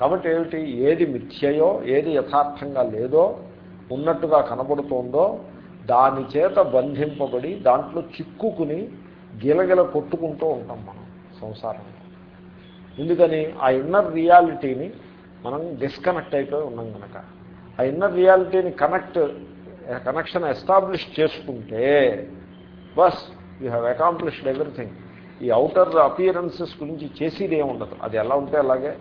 కాబట్టి ఏమిటి ఏది మిథ్యయో ఏది యథార్థంగా లేదో ఉన్నట్టుగా కనబడుతోందో దాని చేత బంధింపబడి దాంట్లో చిక్కుకుని గిలగిల కొట్టుకుంటూ ఉంటాం మనం సంసారంలో. ఎందుకని? ఆ ఇన్నర్ రియాలిటీని మనం డిస్కనెక్ట్ అయిపోయి ఉన్నాం కనుక ఆ ఇన్నర్ రియాలిటీని కనెక్ట్ కనెక్షన్ ఎస్టాబ్లిష్ చేసుకుంటే బస్ యూ హ్యావ్ అకాంప్లిష్డ్ ఎవ్రీథింగ్. ఈ అవుటర్ అపియరెన్సెస్ గురించి చేసేది ఏముండదు అది ఎలా ఉంటే అలాగే.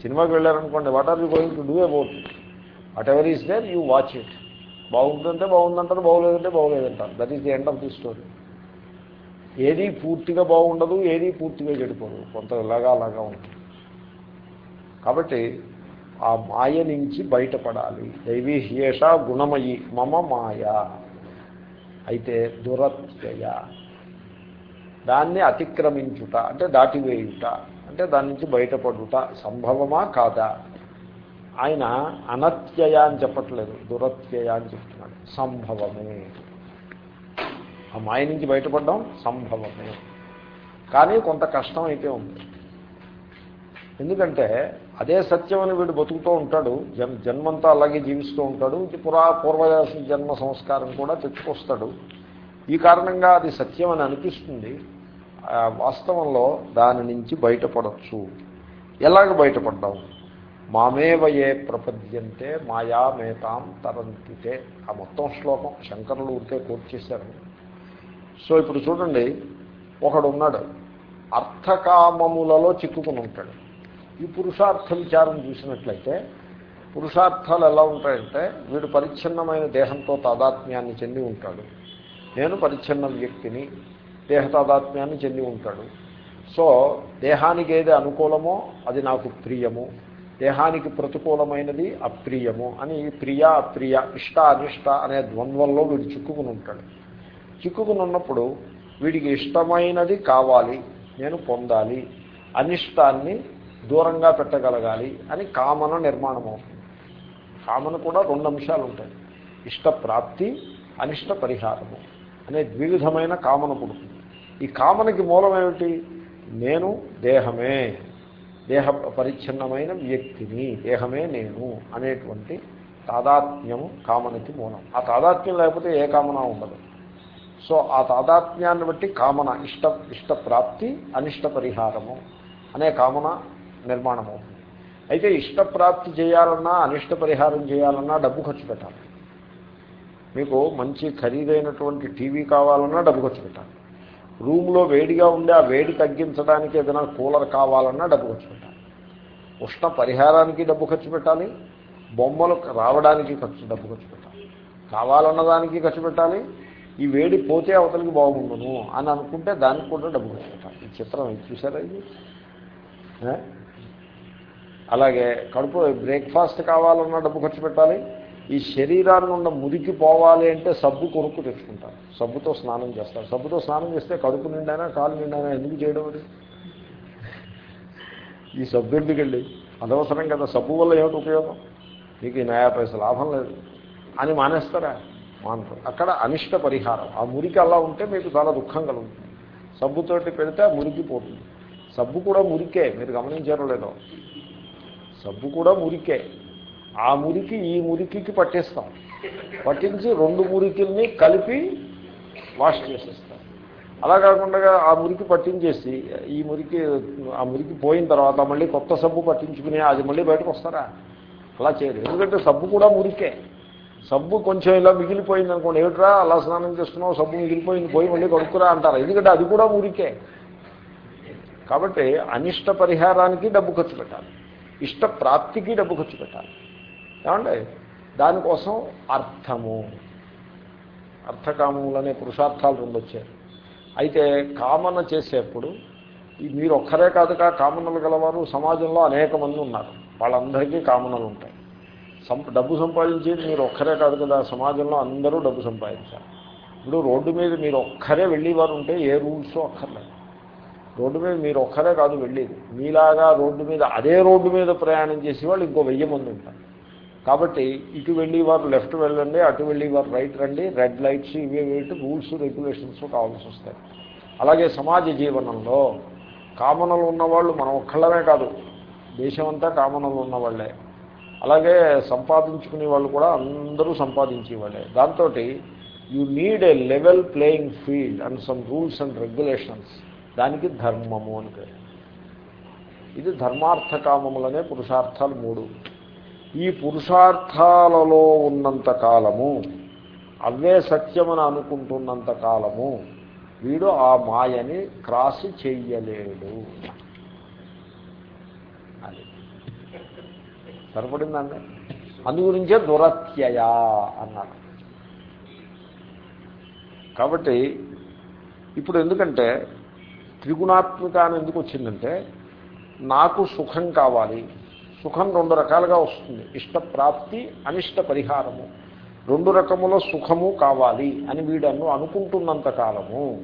సినిమాకి వెళ్ళారనుకోండి what are you going to do about it whatever is there you watch it బాగుంటుందంటే బాగుందంటారు బాగోలేదంటే బాగోలేదంటారు. That is the end of the story ఏది పూర్తిగా బాగుండదు ఏది పూర్తిగా చెడిపోదు. కొంత ఇలాగా అలాగా ఉంటుంది. కాబట్టి ఆ మాయ నుంచి బయటపడాలి. దైవీ హేష గుణమయి మమ మాయ. అయితే దురత్యయ. దాన్ని అతిక్రమించుట అంటే దాటివేయుట. అంటే దాని నుంచి బయటపడుట సంభవమా కాదా? ఆయన అనత్యయ అని చెప్పట్లేదు దురత్యయ అని చెప్తున్నాడు. సంభవమే. ఆ మాయ నుంచి బయటపడడం సంభవమే. కానీ కొంత కష్టం అయితే ఉంది. ఎందుకంటే అదే సత్యం అని వీడు బతుకుతూ ఉంటాడు జన్ జన్మంతా అలాగే జీవిస్తూ ఉంటాడు పురా పూర్వ జన్మ సంస్కారం కూడా తెచ్చుకొస్తాడు. ఈ కారణంగా అది సత్యం అని అనిపిస్తుంది. వాస్తవంలో దాని నుంచి బయటపడచ్చు. ఎలాగ బయటపడ్డాం? మామేవయే ప్రపద్యంతే మాయామేతాం తరంతితే. ఆ మొత్తం శ్లోకం శంకరులు ఊరికే కోర్టు చేశారు. సో ఇప్పుడు చూడండి ఒకడు ఉన్నాడు అర్థకామములలో చిక్కుకుని ఉంటాడు. ఈ పురుషార్థ విచారం చూసినట్లయితే పురుషార్థాలు ఎలా ఉంటాయంటే వీడు పరిచ్ఛిన్నమైన దేహంతో తాదాత్మ్యాన్ని చెంది ఉంటాడు. నేను పరిచ్ఛిన్న వ్యక్తిని దేహతాదాత్మ్యాన్ని చెంది ఉంటాడు. సో దేహానికి ఏది అనుకూలమో అది నాకు ప్రియము. దేహానికి ప్రతికూలమైనది అప్రియము అని ప్రియ అప్రియ ఇష్ట అనిష్ట అనే ద్వంద్వంలో వీడు చిక్కుకుని ఉంటాడు. చిక్కుకుని ఉన్నప్పుడు వీడికి ఇష్టమైనది కావాలి నేను పొందాలి అనిష్టాన్ని దూరంగా పెట్టగలగాలి అని కామన నిర్మాణం అవుతుంది కామన కూడా రెండు అంశాలు ఉంటాయి. ఇష్టప్రాప్తి అనిష్ట పరిహారము అనే ద్వివిధమైన కామన పుడుతుంది. ఈ కామనకి మూలం ఏమిటి? నేను దేహమే దేహ పరిచ్ఛిన్నమైన వ్యక్తిని దేహమే నేను అనేటువంటి తాదాత్మ్యం కామనకి మూలం. ఆ తాదాత్మ్యం లేకపోతే ఏ కామన ఉండదు. సో ఆ తాదాత్మ్యాన్ని బట్టి కామన ఇష్ట ఇష్టప్రాప్తి అనిష్ట పరిహారము అనే కామన నిర్మాణం అవుతుంది అయితే ఇష్టప్రాప్తి చేయాలన్నా అనిష్ట పరిహారం చేయాలన్నా డబ్బు ఖర్చు పెట్టాలి. మీకు మంచి ఖరీదైనటువంటి టీవీ కావాలన్నా డబ్బు ఖర్చు పెట్టాలి. రూమ్లో వేడిగా ఉండే ఆ వేడి తగ్గించడానికి ఏదైనా కూలర్ కావాలన్నా డబ్బు ఖర్చు పెట్టాలి. ఉష్ణ పరిహారానికి డబ్బు ఖర్చు పెట్టాలి. బొమ్మలు రావడానికి ఖర్చు డబ్బు ఖర్చు పెట్టాలి. కావాలన్నదానికి ఖర్చు పెట్టాలి. ఈ వేడి పోతే అవతలికి బాగుండును అని అనుకుంటే దానికి కూడా డబ్బు ఖర్చు పెట్టాలి. ఈ చిత్రం చూసారా ఇది? అలాగే కడుపు బ్రేక్ఫాస్ట్ కావాలన్నా డబ్బు ఖర్చు పెట్టాలి. ఈ శరీరాన్ని ఉన్న మురికి పోవాలి అంటే సబ్బు కొనుక్కు తెచ్చుకుంటారు. సబ్బుతో స్నానం చేస్తారు. సబ్బుతో స్నానం చేస్తే కడుపు నిండానా కాలు నిండానా ఎందుకు చేయడం అది? ఈ సబ్బు ఎందుకండి? అనవసరం కదా. సబ్బు వల్ల ఏమిటి ఉపయోగం? మీకు ఈ నయా పైస లాభం లేదు. అని మానేస్తారా? మానరు. అక్కడ అనిష్ట పరిహారం. ఆ మురికి అలా ఉంటే మీకు చాలా దుఃఖం కలుగుతుంది. సబ్బుతోటి పెడితే ఆ మురికి పోతుంది. సబ్బు కూడా మురికే. మీరు గమనించారో లేదో? సబ్బు కూడా మురికే. ఆ మురికి ఈ మురికికి పట్టేస్తాం. పట్టించి రెండు మురికిల్ని కలిపి వాష్ చేసేస్తాం. అలా కాకుండా ఆ మురికి పట్టించేసి ఈ మురికి ఆ మురికి పోయిన తర్వాత మళ్ళీ కొత్త సబ్బు పట్టించుకుని అది మళ్ళీ బయటకు వస్తారా? అలా చేయరు. ఎందుకంటే సబ్బు కూడా మురికే. సబ్బు కొంచెం ఇలా మిగిలిపోయింది అనుకోండి ఏమిట్రా? అలా స్నానం చేస్తున్నావు సబ్బు మిగిలిపోయింది పోయి మళ్ళీ కొనుక్కురా అంటారు. ఎందుకంటే అది కూడా మురికే. కాబట్టి అనిష్ట పరిహారానికి డబ్బు ఖర్చు పెట్టాలి. ఇష్ట ప్రాప్తికి డబ్బు ఖర్చు పెట్టాలి. ఏమండి? దానికోసం అర్థము. అర్థకామములనే పురుషార్థాలు రెండు వచ్చాయి అయితే కామన చేసేప్పుడు మీరు ఒక్కరే కాదుగా కామనలు గలవారు సమాజంలో అనేక మంది ఉన్నారు. వాళ్ళందరికీ కామనలు ఉంటాయి. డబ్బు సంపాదించేది మీరు ఒక్కరే కాదు కదా సమాజంలో అందరూ డబ్బు సంపాదించాలి. ఇప్పుడు రోడ్డు మీద మీరు ఒక్కరే వెళ్ళేవారు ఉంటే ఏ రూల్స్ అక్కర్లేదు. రోడ్డు మీద మీరు ఒక్కరే కాదు వెళ్ళేది. మీలాగా రోడ్డు మీద అదే రోడ్డు మీద ప్రయాణం చేసేవాళ్ళు ఇంకో వెయ్యి మంది ఉంటారు. కాబట్టి ఇటు వెళ్ళి వారు లెఫ్ట్ వెళ్ళండి అటు వెళ్ళి వారు రైట్ రండి రెడ్ లైట్స్ ఇవే వేటి రూల్స్ రెగ్యులేషన్స్ కావాల్సి వస్తాయి. అలాగే సమాజ జీవనంలో కామనలు ఉన్నవాళ్ళు మనం ఒక్కళ్ళమే కాదు దేశమంతా కామనలు ఉన్నవాళ్ళే. అలాగే సంపాదించుకునే వాళ్ళు కూడా అందరూ సంపాదించే వాళ్ళే. దాంతో you need a level playing field and some rules and regulations దానికి ధర్మము అని పేరు. ఇది ధర్మార్థ కామములనే పురుషార్థాలు మూడు. ఈ పురుషార్థాలలో ఉన్నంత కాలము అవే సత్యమని అనుకుంటున్నంత కాలము వీడు ఆ మాయని క్రాస్ చెయ్యలేడు అది. సరిపడిందండి? అందుగురించే గురించే అన్నారు కాబట్టి ఇప్పుడు ఎందుకంటే త్రిగుణాత్మిక అని ఎందుకు వచ్చిందంటే నాకు సుఖం కావాలి సుఖం రెండు రకాలుగా వస్తుంది. ఇష్టప్రాప్తి అనిష్ట పరిహారము. రెండు రకముల సుఖము కావాలి అని వీడన్ను అనుకుంటున్నంత కాలము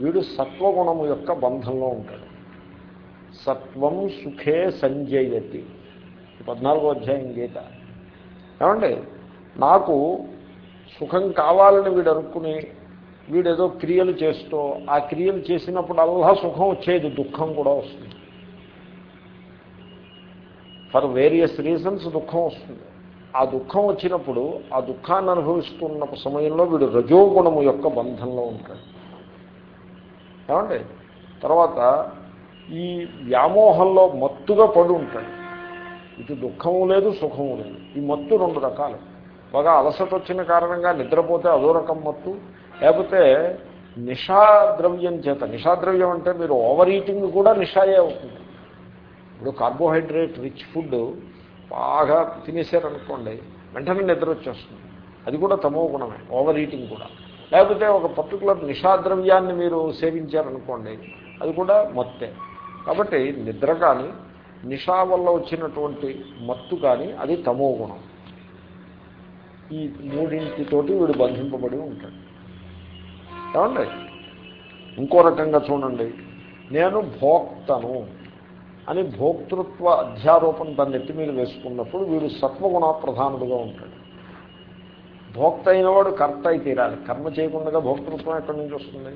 వీడు సత్వగుణము యొక్క బంధంలో ఉంటాడు. సత్వం సుఖే సంజయతి. పద్నాలుగో అధ్యాయం గీత. ఏమండి? నాకు సుఖం కావాలని వీడు అనుకుని వీడేదో క్రియలు చేస్తూ ఆ క్రియలు చేసినప్పుడు అల్లా సుఖం వచ్చేది దుఃఖం కూడా వస్తుంది. ఫర్ వేరియస్ రీజన్స్ దుఃఖం వస్తుంది. ఆ దుఃఖం వచ్చినప్పుడు ఆ దుఃఖాన్ని అనుభవిస్తున్న సమయంలో వీడు రజోగుణము యొక్క బంధంలో ఉంటాడు. ఏమండి? తర్వాత ఈ వ్యామోహంలో మత్తుగా పడి ఉంటాడు. ఇటు దుఃఖము లేదు సుఖము లేదు. ఈ మత్తు రెండు రకాలు. బాగా అలసట వచ్చిన కారణంగా నిద్రపోతే అదో రకం మత్తు. లేకపోతే నిషాద్రవ్యం చేత నిషాద్రవ్యం అంటే మీరు ఓవర్ ఈటింగ్ కూడా నిషాయే అవుతుంది. ఇప్పుడు కార్బోహైడ్రేట్ రిచ్ ఫుడ్ బాగా తినేసారనుకోండి వెంటనే నిద్ర వచ్చేస్తుంది. అది కూడా తమో గుణమే ఓవర్ ఈటింగ్ కూడా. లేకపోతే ఒక పర్టికులర్ నిషాద్రవ్యాన్ని మీరు సేవించారనుకోండి అది కూడా మత్తే. కాబట్టి నిద్ర కానీ నిషా వల్ల వచ్చినటువంటి మత్తు కానీ అది తమో గుణం. ఈ మూడింటితోటి వీడు బంధింపబడి ఉంటాడు. ఏమండి? ఇంకో రకంగా చూడండి. నేను భోక్తను. అని భోక్తృత్వ అధ్యారోపణ తన నెత్తి మీద వేసుకున్నప్పుడు వీడు సత్వగుణ ప్రధానుడుగా ఉంటాడు. భోక్త అయినవాడు కర్త అయి తీరాలి. కర్మ చేయకుండా భోక్తృత్వం ఎక్కడి నుంచి వస్తుంది?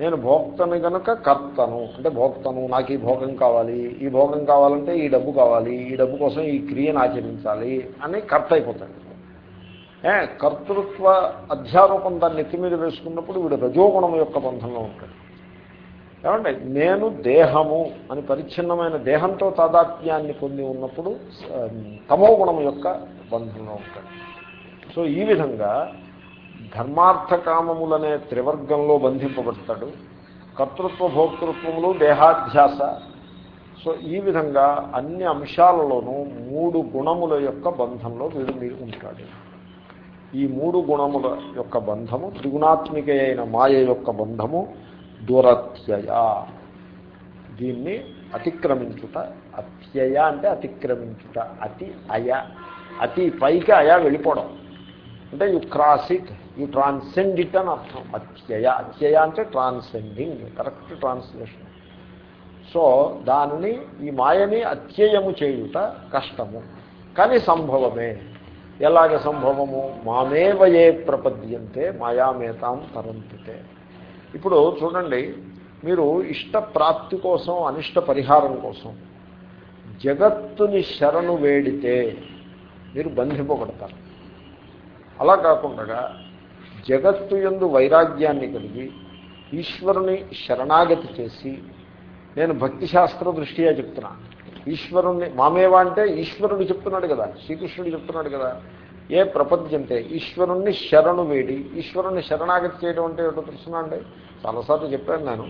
నేను భోక్తను కనుక కర్తను అంటే భోక్తను నాకు ఈ భోగం కావాలి ఈ భోగం కావాలంటే ఈ డబ్బు కావాలి ఈ డబ్బు కోసం ఈ క్రియను ఆచరించాలి అని కర్త అయిపోతాడు. కర్తృత్వ అధ్యారూపం దాన్ని నెత్తి మీద వేసుకున్నప్పుడు వీడు రజోగుణం యొక్క బంధంలో ఉంటాడు. ఏమంటే నేను దేహము అని పరిచ్ఛిన్నమైన దేహంతో తాదాత్మ్యాన్ని పొంది ఉన్నప్పుడు తమో గుణం యొక్క బంధంలో ఉంటాడు. సో ఈ విధంగా ధర్మార్థకామములనే త్రివర్గంలో బంధింపబడతాడు. కర్తృత్వ భోక్తృత్వములు దేహాధ్యాస. సో ఈ విధంగా అన్ని అంశాలలోనూ మూడు గుణముల యొక్క బంధంలో వీడు మీరు ఉంటాడు. ఈ మూడు గుణముల యొక్క బంధము త్రిగుణాత్మిక అయిన మాయ యొక్క బంధము దురత్యయ. దీన్ని అతిక్రమించుట అత్యయ అంటే అతిక్రమించుట అతి అయ అతి పైకి అయా వెళ్ళిపోవడం. అంటే you cross it you transcend it అని అర్థం. అత్యయ అత్యయ అంటే ట్రాన్సెండింగ్ కరెక్ట్ ట్రాన్స్లేషన్ సో దానిని ఈ మాయని అత్యయము చేయుట కష్టము. కానీ సంభవమే. ఎలాగ సంభవము? మామేవయే ప్రపద్యంతే మాయామేతాం తరంతితే. ఇప్పుడు చూడండి మీరు ఇష్ట ప్రాప్తి కోసం అనిష్ట పరిహారం కోసం జగత్తుని శరణు వేడితే మీరు బంధింపబడతారు. అలా కాకుండా జగత్తు ఎందు వైరాగ్యాన్ని కలిగి ఈశ్వరుని శరణాగతి చేసి నేను భక్తి శాస్త్ర దృష్ట్యా చెప్తున్నా ఈశ్వరుణ్ణి మామేవా అంటే ఈశ్వరుడు చెప్తున్నాడు కదా శ్రీకృష్ణుడు చెప్తున్నాడు కదా ఏ ప్రపంచంతే ఈశ్వరుణ్ణి శరణు వేడి. ఈశ్వరుణ్ణి శరణాగతి చేయడం అంటే ఏటో తెలుసునా అండి? చాలాసార్లు చెప్పాను నేను.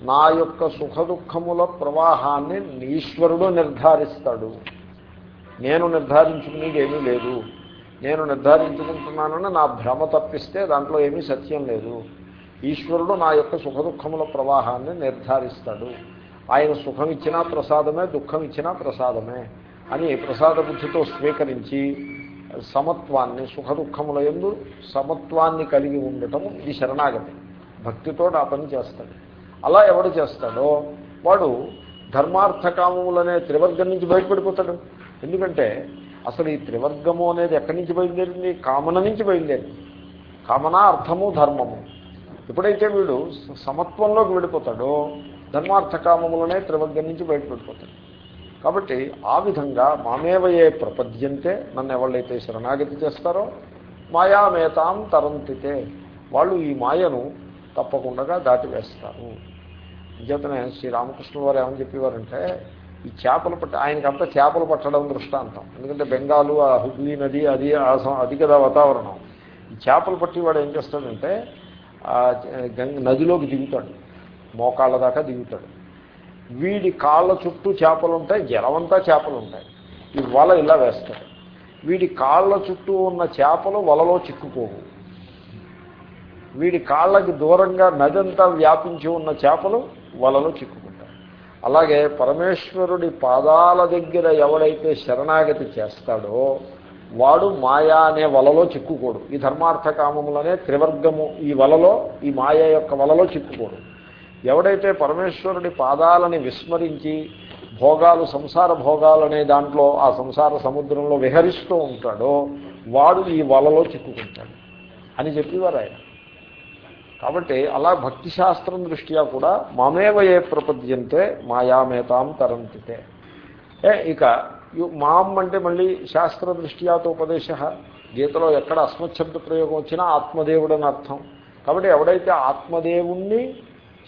నా యొక్క సుఖ దుఃఖముల ప్రవాహాన్ని ఈశ్వరుడు నిర్ధారిస్తాడు. నేను నిర్ధారించుకునేది ఏమీ లేదు. నేను నిర్ధారించుకుంటున్నానని నా భ్రమ తప్పిస్తే దాంట్లో ఏమీ సత్యం లేదు. ఈశ్వరుడు నా యొక్క సుఖ దుఃఖముల ప్రవాహాన్ని నిర్ధారిస్తాడు. ఆయన సుఖం ఇచ్చినా ప్రసాదమే దుఃఖం ఇచ్చినా ప్రసాదమే అని ప్రసాద బుద్ధితో స్వీకరించి సమత్వాన్ని సుఖ దుఃఖముల ఎందు సమత్వాన్ని కలిగి ఉండటము ఇది శరణాగతి. భక్తితో ఆ పని చేస్తాడు. అలా ఎవడు చేస్తాడో వాడు ధర్మార్థకామములనే త్రివర్గం నుంచి బయటపడిపోతాడు. ఎందుకంటే అసలు ఈ త్రివర్గము అనేది ఎక్కడి నుంచి బయలుదేరింది? కామన నుంచి బయలుదేరింది. కామన అర్థము ధర్మము. ఎప్పుడైతే వీడు సమత్వంలోకి వెళ్ళిపోతాడో ధర్మార్థకామములనే త్రివర్గం నుంచి బయటపడిపోతాడు. కాబట్టి ఆ విధంగా మామేవయే ప్రపద్యంతే నన్ను ఎవళ్ళైతే శరణాగతి చేస్తారో మాయామేతాం తరంతితే వాళ్ళు ఈ మాయను తప్పకుండా దాటివేస్తారు. అంచేతనే శ్రీరామకృష్ణ వారు ఏమని చెప్పేవారంటే ఈ చేపలు పట్టి ఆయనకంతా చేపలు పట్టడం దృష్టాంతం. ఎందుకంటే బెంగాలు ఆ హుగ్లీ నది అది అది కదా వాతావరణం. ఈ చేపలు పట్టి వాడు ఏం చేస్తాడంటే గంగ నదిలోకి దిగుతాడు. మోకాళ్ళ దాకా దిగుతాడు. వీడి కాళ్ళ చుట్టూ చేపలు ఉంటాయి జలమంతా చేపలు ఉంటాయి ఈ వల ఇలా వేస్తాడు వీడి కాళ్ళ చుట్టూ ఉన్న చేపలు వలలో చిక్కుకోవు. వీడి కాళ్ళకి దూరంగా నదంతా వ్యాపించి ఉన్న చేపలు వలలో చిక్కుకుంటాయి. అలాగే పరమేశ్వరుడి పాదాల దగ్గర ఎవడైతే శరణాగతి చేస్తాడో వాడు మాయా అనే వలలో చిక్కుకోడు. ఈ ధర్మార్థ కామములనే త్రివర్గము ఈ వలలో ఈ మాయ యొక్క వలలో చిక్కుకోడు. ఎవడైతే పరమేశ్వరుడి పాదాలని విస్మరించి భోగాలు సంసార భోగాలనే దాంట్లో ఆ సంసార సముద్రంలో విహరిస్తూ ఉంటాడో వాడు ఈ వలలో చిక్కుకుంటాడు. అని చెప్పేవారు ఆయన. కాబట్టి అలా భక్తి శాస్త్రం దృష్ట్యా కూడా మామేవ ఏ ప్రపద్యంతే మాయామేతాం తరంతితే. ఏ ఇక మాం అంటే మళ్ళీ శాస్త్ర దృష్ట్యాతో ఉపదేశ. గీతలో ఎక్కడ అస్మశబ్ద ప్రయోగం వచ్చినా ఆత్మదేవుడు అని అర్థం కాబట్టి ఎవడైతే ఆత్మదేవుణ్ణి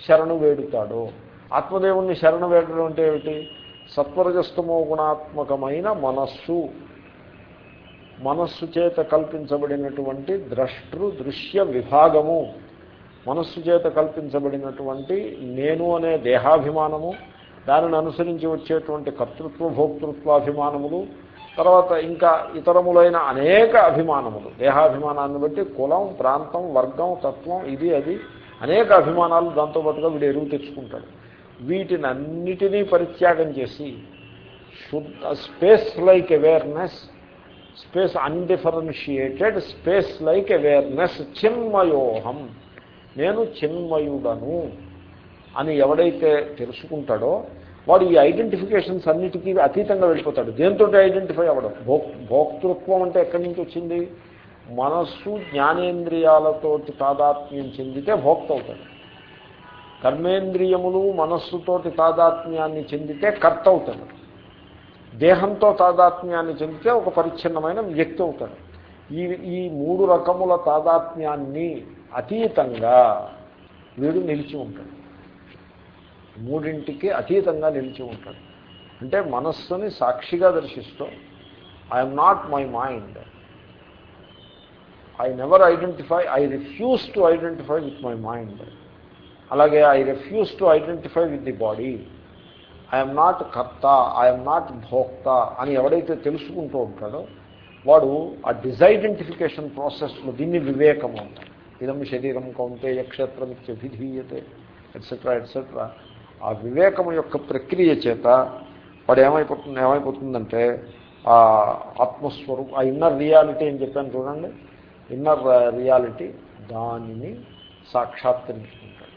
శరణు వేడుతాడు. ఆత్మదేవుణ్ణి శరణు వేడడం అంటే ఏమిటి? సత్వరజస్తమో గుణాత్మకమైన మనస్సు. మనస్సు చేత కల్పించబడినటువంటి ద్రష్టృ దృశ్య విభాగము. మనస్సు చేత కల్పించబడినటువంటి నేను అనే దేహాభిమానము. దానిని అనుసరించి వచ్చేటువంటి కర్తృత్వ భోక్తృత్వాభిమానములు. తర్వాత ఇంకా ఇతరములైన అనేక అభిమానములు. దేహాభిమానాన్ని బట్టి కులం ప్రాంతం వర్గం తత్వం ఇది అది. అనేక అభిమానాలు దాంతోపాటుగా వీడు ఎరువు తెచ్చుకుంటాడు. వీటిని అన్నిటినీ పరిత్యాగం చేసి శుద్ధ space like awareness space undifferentiated space like awareness చిన్మయోహం. నేను చిన్మయుడను అని ఎవడైతే తెలుసుకుంటాడో వాడు ఈ ఐడెంటిఫికేషన్స్ అన్నిటికీ అతీతంగా వెళ్ళిపోతాడు. దేంతో ఐడెంటిఫై అవ్వడం? భోక్ భోక్తృత్వం అంటే ఎక్కడి నుంచి వచ్చింది? మనస్సు జ్ఞానేంద్రియాలతో తాదాత్మ్యం చెందితే భోక్త అవుతాడు కర్మేంద్రియములు మనస్సుతోటి తాదాత్మ్యాన్ని చెందితే కర్త అవుతాడు దేహంతో తాదాత్మ్యాన్ని చెందితే ఒక పరిచ్ఛిన్నమైన వ్యక్తి అవుతాడు. ఈ ఈ మూడు రకముల తాదాత్మ్యాన్ని అతీతంగా వీడు నిలిచి ఉంటాడు. మూడింటికి అతీతంగా నిలిచి ఉంటాడు. అంటే మనస్సుని సాక్షిగా దర్శిస్తూ I'm not my mind I never identify I refuse to identify with my mind అలాగే I refuse to identify with the body I'm not కర్త ఐఎమ్ నాట్ భోక్త అని ఎవడైతే తెలుసుకుంటూ ఉంటాడో వాడు ఆ డిజైడెంటిఫికేషన్ ప్రాసెస్లో దీన్ని వివేకం అంటారు ఇదం శరీరం కౌంటే విధీయతే ఎట్సెట్రా ఎట్సెట్రా ఆ వివేకం యొక్క ప్రక్రియ చేత వాడు ఏమైపోతుంది ఏమైపోతుందంటే ఆ ఆత్మస్వరూప ఆ ఇన్నర్ రియాలిటీ అని చెప్పాను చూడండి. ఇన్నర్ uh, రియాలిటీ దానిని సాక్షాత్కరించుకుంటాడు.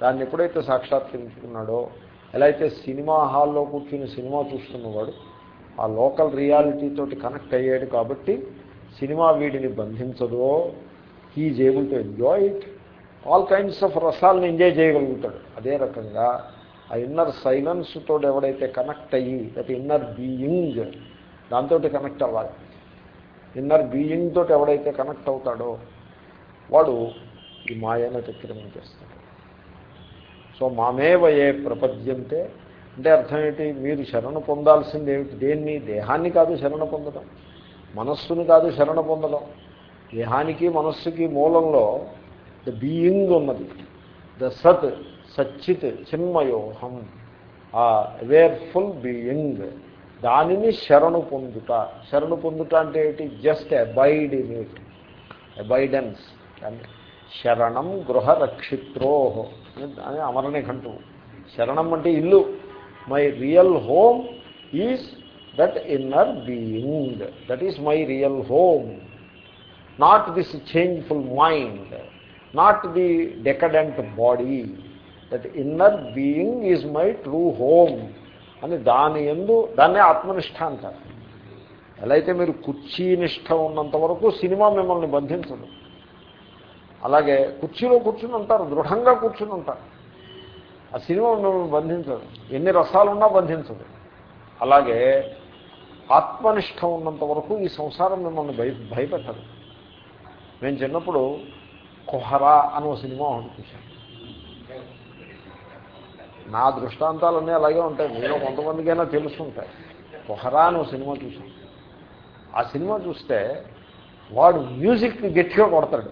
దాన్ని ఎప్పుడైతే సాక్షాత్కరించుకున్నాడో ఎలా అయితే సినిమా హాల్లో కూర్చుని సినిమా చూస్తున్నవాడు ఆ లోకల్ రియాలిటీతో కనెక్ట్ అయ్యాడు కాబట్టి సినిమా వీడిని బంధించదో he's able to enjoy it. All kinds of రసాలను ఎంజాయ్ చేయగలుగుతాడు. అదే రకంగా ఆ ఇన్నర్ సైలెన్స్ తోటి ఎవడైతే కనెక్ట్ అయ్యి దట్ ఇన్నర్ బీయింగ్ దాంతో కనెక్ట్ అవ్వాలి. ఇన్నర్ బీయింగ్ తోటి ఎవడైతే కనెక్ట్ అవుతాడో వాడు ఈ మాయను అతిక్రమించేస్తాడు సో మామేవయే ప్రపద్యంతే. అంటే అర్థం ఏంటి? మీరు శరణ పొందాల్సింది ఏమిటి? దేన్ని? దేహాన్ని కాదు శరణ పొందడం. మనస్సుని కాదు శరణ పొందడం. దేహానికి మనస్సుకి మూలంలో ద బీయింగ్ ఉన్నది. ద సత్ సచ్చిత్ చిన్మయోహం ఆ అవేర్ఫుల్ బీయింగ్ దానిని శరణు పొందుట. శరణు పొందుట అంటే ఏంటి? Just abide in it abidence శరణం గృహ రక్షిత్రోహో అని అమరణిఘంటు శరణం అంటే ఇల్లు. My real home is that inner being that is my real home not this changeful mind not the decadent body that inner being is my true home అని దాని ఎందు దాన్నే ఆత్మనిష్ట అంటారు. ఎలా అయితే మీరు కుర్చీ నిష్ట ఉన్నంత వరకు సినిమా మిమ్మల్ని బంధించదు. అలాగే కుర్చీలో కూర్చుని ఉంటారు దృఢంగా కూర్చుని ఉంటారు. ఆ సినిమా మిమ్మల్ని బంధించదు. ఎన్ని రసాలున్నా బంధించదు. అలాగే ఆత్మనిష్ట ఉన్నంత వరకు ఈ సంసారం మిమ్మల్ని భయ భయపెట్టదు. మేము చిన్నప్పుడు కుహరా అని ఒక సినిమా ఒకటి చూశాను. నా దృష్టాంతాలన్నీ అలాగే ఉంటాయి. మీరు కొంతమందికైనా తెలుసుంటాయి. పొహరా అని సినిమా చూశాను. ఆ సినిమా చూస్తే వాడు మ్యూజిక్ గట్టిగా కొడతాడు.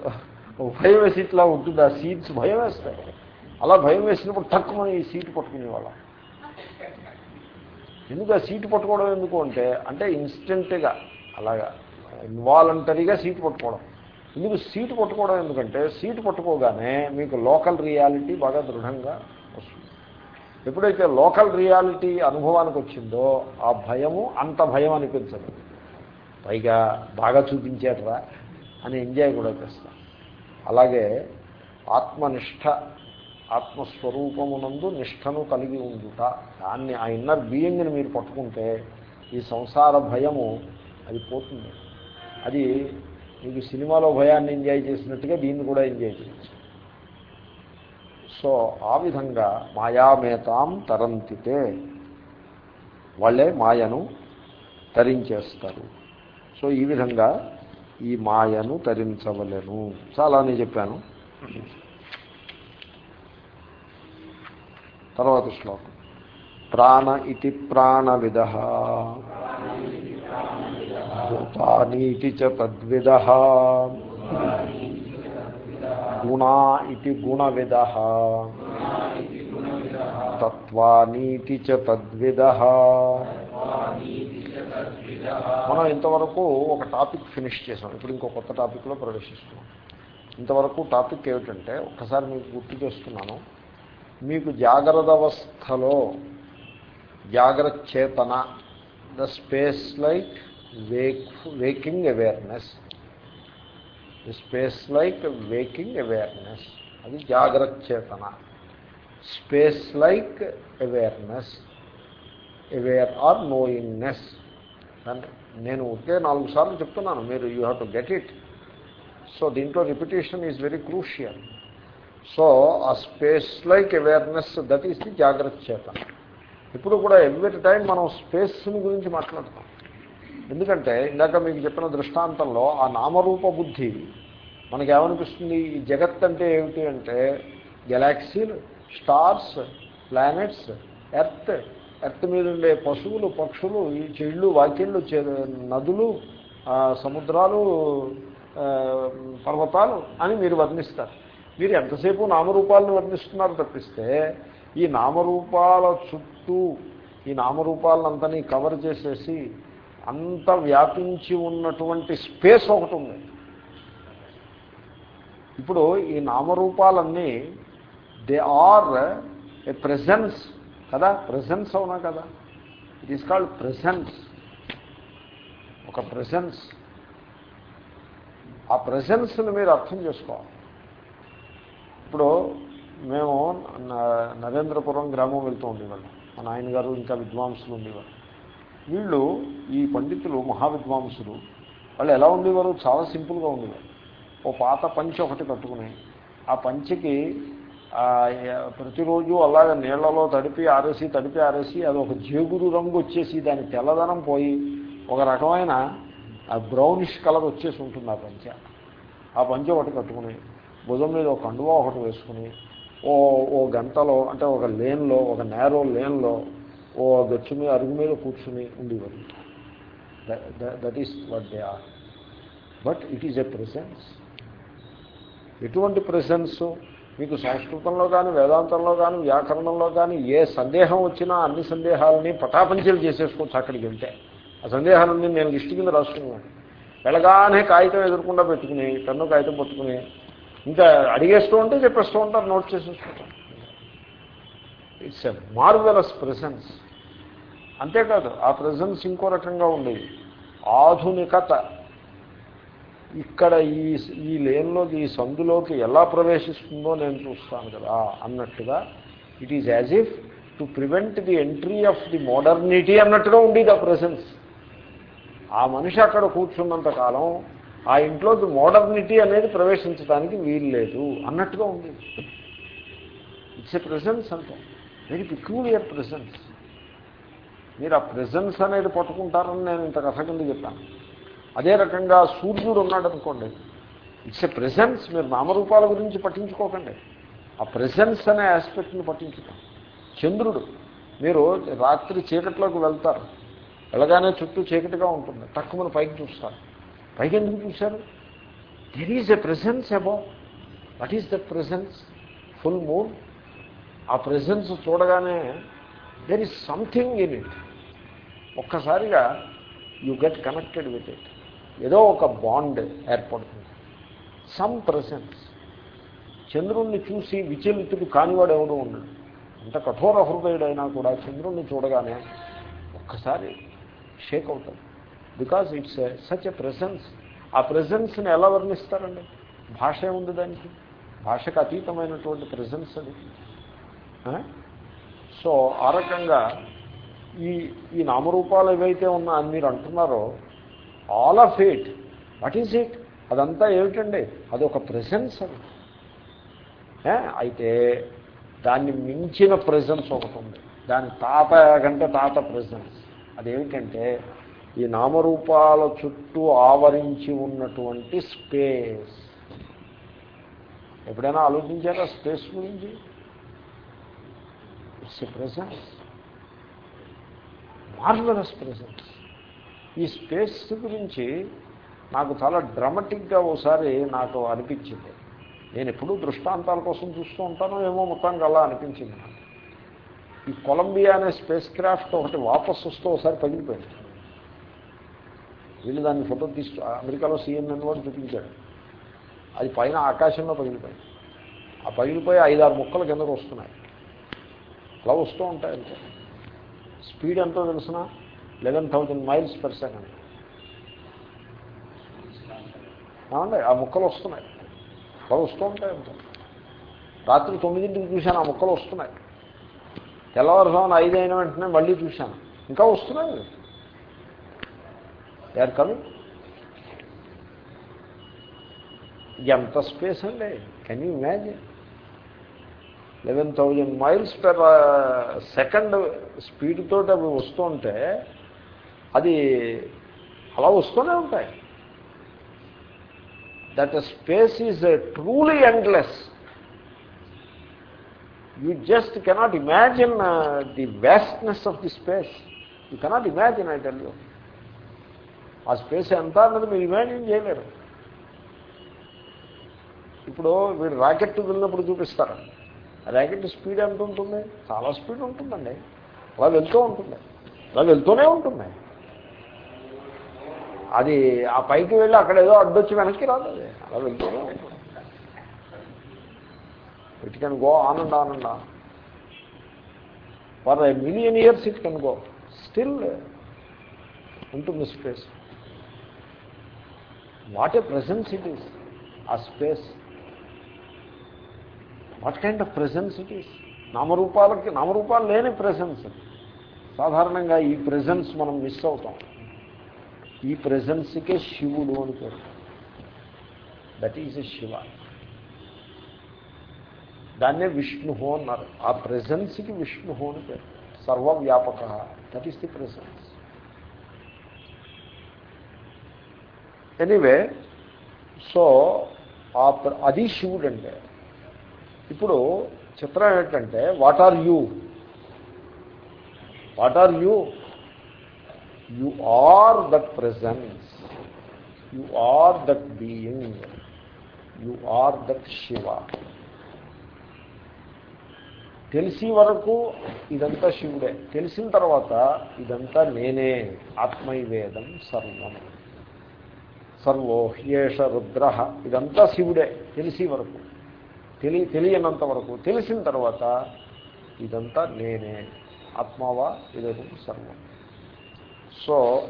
భయం వేసి ఇట్లా ఉంటుంది. ఆ సీట్స్ భయం వేస్తాయి అలా భయం వేసినప్పుడు తక్కువని ఈ సీటు పట్టుకునేవాళ్ళ. ఎందుకు ఆ సీటు పట్టుకోవడం ఎందుకు అంటే అంటే ఇన్స్టెంట్గా అలాగా ఇన్వాలంటరీగా సీటు పట్టుకోవడం. ఎందుకు సీటు పట్టుకోవడం ఎందుకంటే సీటు పట్టుకోగానే మీకు లోకల్ రియాలిటీ బాగా దృఢంగా ఎప్పుడైతే లోకల్ రియాలిటీ అనుభవానికి వచ్చిందో ఆ భయము అంత భయం అనిపించదు. పైగా బాగా చూపించేటరా అని ఎంజాయ్ కూడా చేస్తాం. అలాగే ఆత్మనిష్ట ఆత్మస్వరూపమునందు నిష్టను కలిగి ఉండుట దాన్ని ఆ ఇన్నర్ బీయింగ్ని మీరు పట్టుకుంటే ఈ సంసార భయము అది పోతుంది. అది మీకు సినిమాలో భయాన్ని ఎంజాయ్ చేసినట్టుగా దీన్ని కూడా ఎంజాయ్ చేయొచ్చు. సో ఆ విధంగా మాయామేతాం తరంతితే. వాళ్ళే మాయను తరించేస్తారు. సో ఈ విధంగా ఈ మాయను తరించవలను. చాలానే చెప్పాను. తర్వాత శ్లోకం. ప్రాణ ఇది ప్రాణవిద భూతానీతి చ తద్విద. గుణా ఇది గుణవిద. తత్వానీతి చ తద్విద. మనం ఇంతవరకు ఒక టాపిక్ ఫినిష్ చేసాం. ఇప్పుడు ఇంకో కొత్త టాపిక్లో ప్రవేశిస్తున్నాం. ఇంతవరకు టాపిక్ ఏమిటంటే ఒక్కసారి మీకు గుర్తు చేస్తున్నాను. మీకు జాగ్రత్త అవస్థలో జాగ్రత్త చేతన the space like wake waking awareness space like waking awareness అది జాగ్రత్త చేతన space like awareness aware or knowingness నేను ఒకే నాలుగు సార్లు చెప్తున్నాను. మీరు you have to get it so దీంట్లో repetition is very crucial so ఆ space like awareness that is the జాగ్రత్త చేతన ఇప్పుడు కూడా ఎవ్రీ టైం మనం స్పేస్ని గురించి మాట్లాడతాం ఎందుకంటే ఇందాక మీకు చెప్పిన దృష్టాంతంలో ఆ నామరూప బుద్ధి మనకి ఏమనిపిస్తుంది ఈ జగత్ అంటే ఏమిటి అంటే గెలాక్సీలు స్టార్స్ ప్లానెట్స్ ఎర్త్. ఎర్త్ మీద ఉండే పశువులు పక్షులు ఈ చెళ్ళు వాకిళ్ళు నదులు సముద్రాలు పర్వతాలు అని మీరు వర్ణిస్తారు. మీరు ఎంతసేపు నామరూపాలను వర్ణిస్తున్నారు తప్పిస్తే ఈ నామరూపాల చుట్టూ ఈ నామరూపాలంతని కవర్ చేసేసి అంత వ్యాపించి ఉన్నటువంటి స్పేస్ ఒకటి ఉంది. ఇప్పుడు ఈ నామరూపాలన్నీ దే ఆర్ ఏ ప్రెజెన్స్ కదా? ప్రెజెన్స్ అవునా కదా? ఇట్ ఈస్ కాల్డ్ ప్రెజెన్స్ ఒక ప్రెజెన్స్ ఆ ప్రెజెన్స్ని మీరు అర్థం చేసుకోవాలి. ఇప్పుడు మేము నరేంద్రపురం గ్రామం వెళ్తూ ఉండేవాళ్ళం. మా నాయనగారు ఇంకా విద్వాంసులు ఉండేవాళ్ళు వీళ్ళు ఈ పండితులు మహావిద్వాంసులు. వాళ్ళు ఎలా ఉండేవారు? చాలా సింపుల్గా ఉండేవారు. ఓ పాత పంచి ఒకటి కట్టుకుని ఆ పంచికి ప్రతిరోజు అలాగ నీళ్ళలో తడిపి ఆరేసి తడిపి ఆరేసి అది ఒక జేగురు రంగు వచ్చేసి దాని తెల్లదనం పోయి ఒక రకమైన బ్రౌనిష్ కలర్ వచ్చేసి ఉంటుంది ఆ పంచ. ఆ పంచ ఒకటి కట్టుకుని భుజం మీద ఒక కండువా ఒకటి వేసుకుని ఓ ఓ గంటలో అంటే ఒక లేన్లో ఒక నేరో లేన్లో ఓ గచ్చు మీద అరుగు మీద కూర్చుని ఉండేవారు that is what they are but it is a presence ఎటువంటి ప్రెసెన్స్ మీకు సంస్కృతంలో కానీ వేదాంతంలో కానీ వ్యాకరణంలో కానీ ఏ సందేహం వచ్చినా అన్ని సందేహాలని పటాపంచలు చేసేసుకోవచ్చు అక్కడికి వెళ్తే. ఆ సందేహాలన్నీ నేను లిస్ట్ కింద రాసుకున్నాను. వెళ్ళగానే కాగితం ఎదురకుండా పెట్టుకుని పెన్ను కాగితం పట్టుకుని ఇంకా అడిగేస్తూ ఉంటే చెప్పేస్తూ ఉంటారు నోట్ చేసేసుకుంటాం ఇట్స్ ఎ మార్వెలస్ ప్రెసెన్స్ అంతేకాదు ఆ ప్రజెన్స్ ఇంకో రకంగా ఉండేది ఆధునికత. ఇక్కడ ఈ ఈ లేన్లోకి ఈ సందులోకి ఎలా ప్రవేశిస్తుందో నేను చూస్తాను కదా అన్నట్టుగా it is as if to prevent the entry of the modernity అన్నట్టుగా ఉండేది ఆ ప్రజెన్స్ ఆ మనిషి అక్కడ కూర్చున్నంత కాలం ఆ ఇంట్లోకి మోడర్నిటీ అనేది ప్రవేశించడానికి వీలు లేదు అన్నట్టుగా ఉంది ఇట్స్ ఎ ప్రెసెన్స్ అంటే. వెరీ పిక్యూలియర్ ప్రెసెన్స్ మీరు ఆ ప్రెజెన్స్ అనేది పట్టుకుంటారని నేను ఇంత కథ కింద చెప్పాను. అదే రకంగా సూర్యుడు ఉన్నాడు అనుకోండి ఇట్స్ ఎ ప్రెజెన్స్ మీరు నామరూపాల గురించి పట్టించుకోకండి. ఆ ప్రెజెన్స్ అనే ఆస్పెక్ట్ని పట్టించుకో. చంద్రుడు మీరు రాత్రి చీకట్లోకి వెళ్తారు వెళ్ళగానే చుట్టూ చీకటిగా ఉంటుంది తక్కువ పైకి చూస్తారు. పైకి ఎందుకు చూశారు? There is a presence above what is the presence full moon ఆ ప్రెజెన్స్ చూడగానే there is something in it ఒక్కసారిగా you get connected with it ఏదో ఒక బాండ్ ఏర్పడుతుంది. సమ్ ప్రెసెన్స్ చంద్రుణ్ణి చూసి విచలితుడు కానివాడు ఎవడో ఉన్నాడు. అంత కఠోర హృదయుడైనా కూడా చంద్రుణ్ణి చూడగానే ఒక్కసారి షేక్ అవుతుంది because it's such a presence ఆ ప్రెసెన్స్ని ఎలా వర్ణిస్తారండి? భాష ఏముంది దానికి? భాషకు అతీతమైనటువంటి ప్రెసెన్స్ అది. సో ఆ రకంగా ఈ ఈ నామరూపాలు ఏవైతే ఉన్నా అని మీరు అంటున్నారో all of it what is it అదంతా ఏమిటండి? అది ఒక ప్రెసెన్స్ అది. అయితే దాన్ని మించిన ప్రెజెన్స్ ఒకటి ఉంది. దాని తాత కంటే తాత ప్రెజెన్స్ అదేమిటంటే ఈ నామరూపాల చుట్టూ ఆవరించి ఉన్నటువంటి స్పేస్ ఎప్పుడైనా ఆలోచించారా స్పేస్ గురించి? ఇట్స్ ప్రెజెన్స్ మార్వలస్ ప్రెజెన్స్ ఈ స్పేస్ గురించి నాకు చాలా డ్రామటిక్గా ఓసారి నాకు అనిపించింది. నేను ఎప్పుడూ దృష్టాంతాల కోసం చూస్తూ ఉంటానో ఏమో మొత్తానికి అలా అనిపించింది నాకు. ఈ కొలంబియా అనే స్పేస్ క్రాఫ్ట్ ఒకటి వాపస్ వస్తూ ఒకసారి పగిలిపోయింది. వీళ్ళు దాన్ని ఫోటో తీసు అమెరికాలో సీఎన్ఎన్ వాడు చూపించాడు అది పైన ఆకాశంలో పగిలిపోయింది. ఆ పగిలిపోయి ఐదారు ముక్కలు కిందకు వస్తున్నాయి. అలా వస్తూ ఉంటాయి అంటే స్పీడ్ ఎంతో తెలిసిన? Eleven thousand miles per second ఏమండి ఆ ముక్కలు వస్తున్నాయి. అలా వస్తూ ఉంటాయి అంతే. రాత్రి తొమ్మిదింటికి చూశాను ఆ ముక్కలు వస్తున్నాయి. తెల్లవారుజామున ఐదు అయిన వెంటనే మళ్ళీ చూశాను. ఇంకా వస్తున్నాయి. ఎవరు కమింగ్ ఎంత స్పేస్ అండి? Can you imagine eleven thousand miles per second speed తోటి అవి వస్తుంటే అది అలా వస్తూనే ఉంటాయి. That space is truly endless you just cannot imagine the vastness of the space you cannot imagine I tell you ఆ స్పేస్ ఎంత అన్నది మీరు ఇమాజిన్ చేయలేరు. ఇప్పుడు వీడు రాకెట్ వెళ్ళినప్పుడు చూపిస్తారు ర్యాకెట్ స్పీడ్ ఎంత ఉంటుంది? చాలా స్పీడ్ ఉంటుందండి. అలా వెళ్తూ ఉంటుంది అలా వెళ్తూనే ఉంటుంది అది ఆ పైకి వెళ్ళి అక్కడ ఏదో అడ్డొచ్చి వెనక్కి రాదు అది. అలా వెళ్తూనే ఉంటుంది ఇట్ కెన్ గో ఆనంద ఆనంద for a million years it can go still ఉంటుంది space what a presence it is ఆ space what kind of presence it is. నామరూపాలకి నామరూపాలు లేని ప్రెసెన్స్ సాధారణంగా ఈ ప్రెసెన్స్ మనం మిస్ అవుతాం. ఈ ప్రెసెన్స్కే శివుడు అని పేరు. దట్ ఈజ్ ఎ శివ దాన్నే విష్ణు అన్నారు. ఆ ప్రెసెన్స్కి విష్ణు అని పేరు. సర్వవ్యాపక. That is the presence anyway so ఆ అది శివుడు అంటే ఇప్పుడు చిత్రం ఏంటంటే what are you what are you you are that presence you are that being you are that Shiva తెలిసి వరకు ఇదంతా శివుడే. తెలిసిన తర్వాత ఇదంతా నేనే ఆత్మైవేదం సర్వం. సర్వోహ్యేష రుద్ర ఇదంతా శివుడే తెలిసి వరకు. తెలి తెలియనంత వరకు తెలిసిన తర్వాత ఇదంతా నేనే. ఆత్మవా ఇదే సర్వం. సో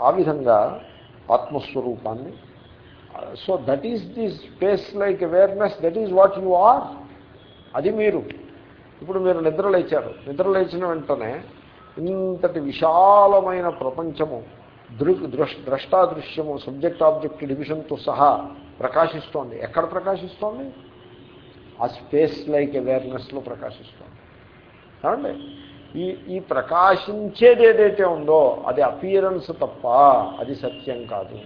ఆ విధంగా ఆత్మస్వరూపాన్ని so that is the space like awareness that is what you are అది మీరు. ఇప్పుడు మీరు నిద్ర లేచారు. నిద్ర లేచిన వెంటనే ఇంతటి విశాలమైన ప్రపంచము దృగ్ దృష్ ద్రష్టాదృశ్యము సబ్జెక్ట్ ఆబ్జెక్ట్ డివిజన్తో సహా ప్రకాశిస్తోంది. ఎక్కడ ప్రకాశిస్తోంది? ఆ స్పేస్ లైక్ అవేర్నెస్లో ప్రకాశిస్తుంది. కావండి ఈ ఈ ప్రకాశించేది ఏదైతే ఉందో అది అపియరెన్స్ తప్ప అది సత్యం కాదు.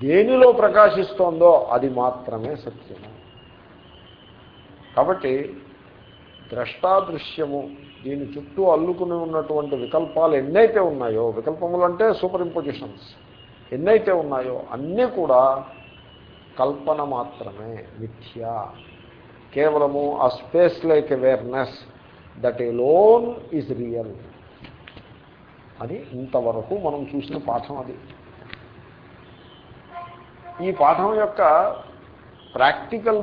దేనిలో ప్రకాశిస్తోందో అది మాత్రమే సత్యము. కాబట్టి ద్రష్టాదృశ్యము దీని చుట్టూ అల్లుకుని ఉన్నటువంటి వికల్పాలు ఎన్నైతే ఉన్నాయో వికల్పములు అంటే సూపర్ ఇంపోజిషన్స్ ఎన్నైతే ఉన్నాయో అన్నీ కూడా కల్పన మాత్రమే మిథ్యా. కేవలము ఆ space like awareness that alone is real అది ఇంతవరకు మనం చూసిన పాఠం అది. ఈ పాఠం యొక్క ప్రాక్టికల్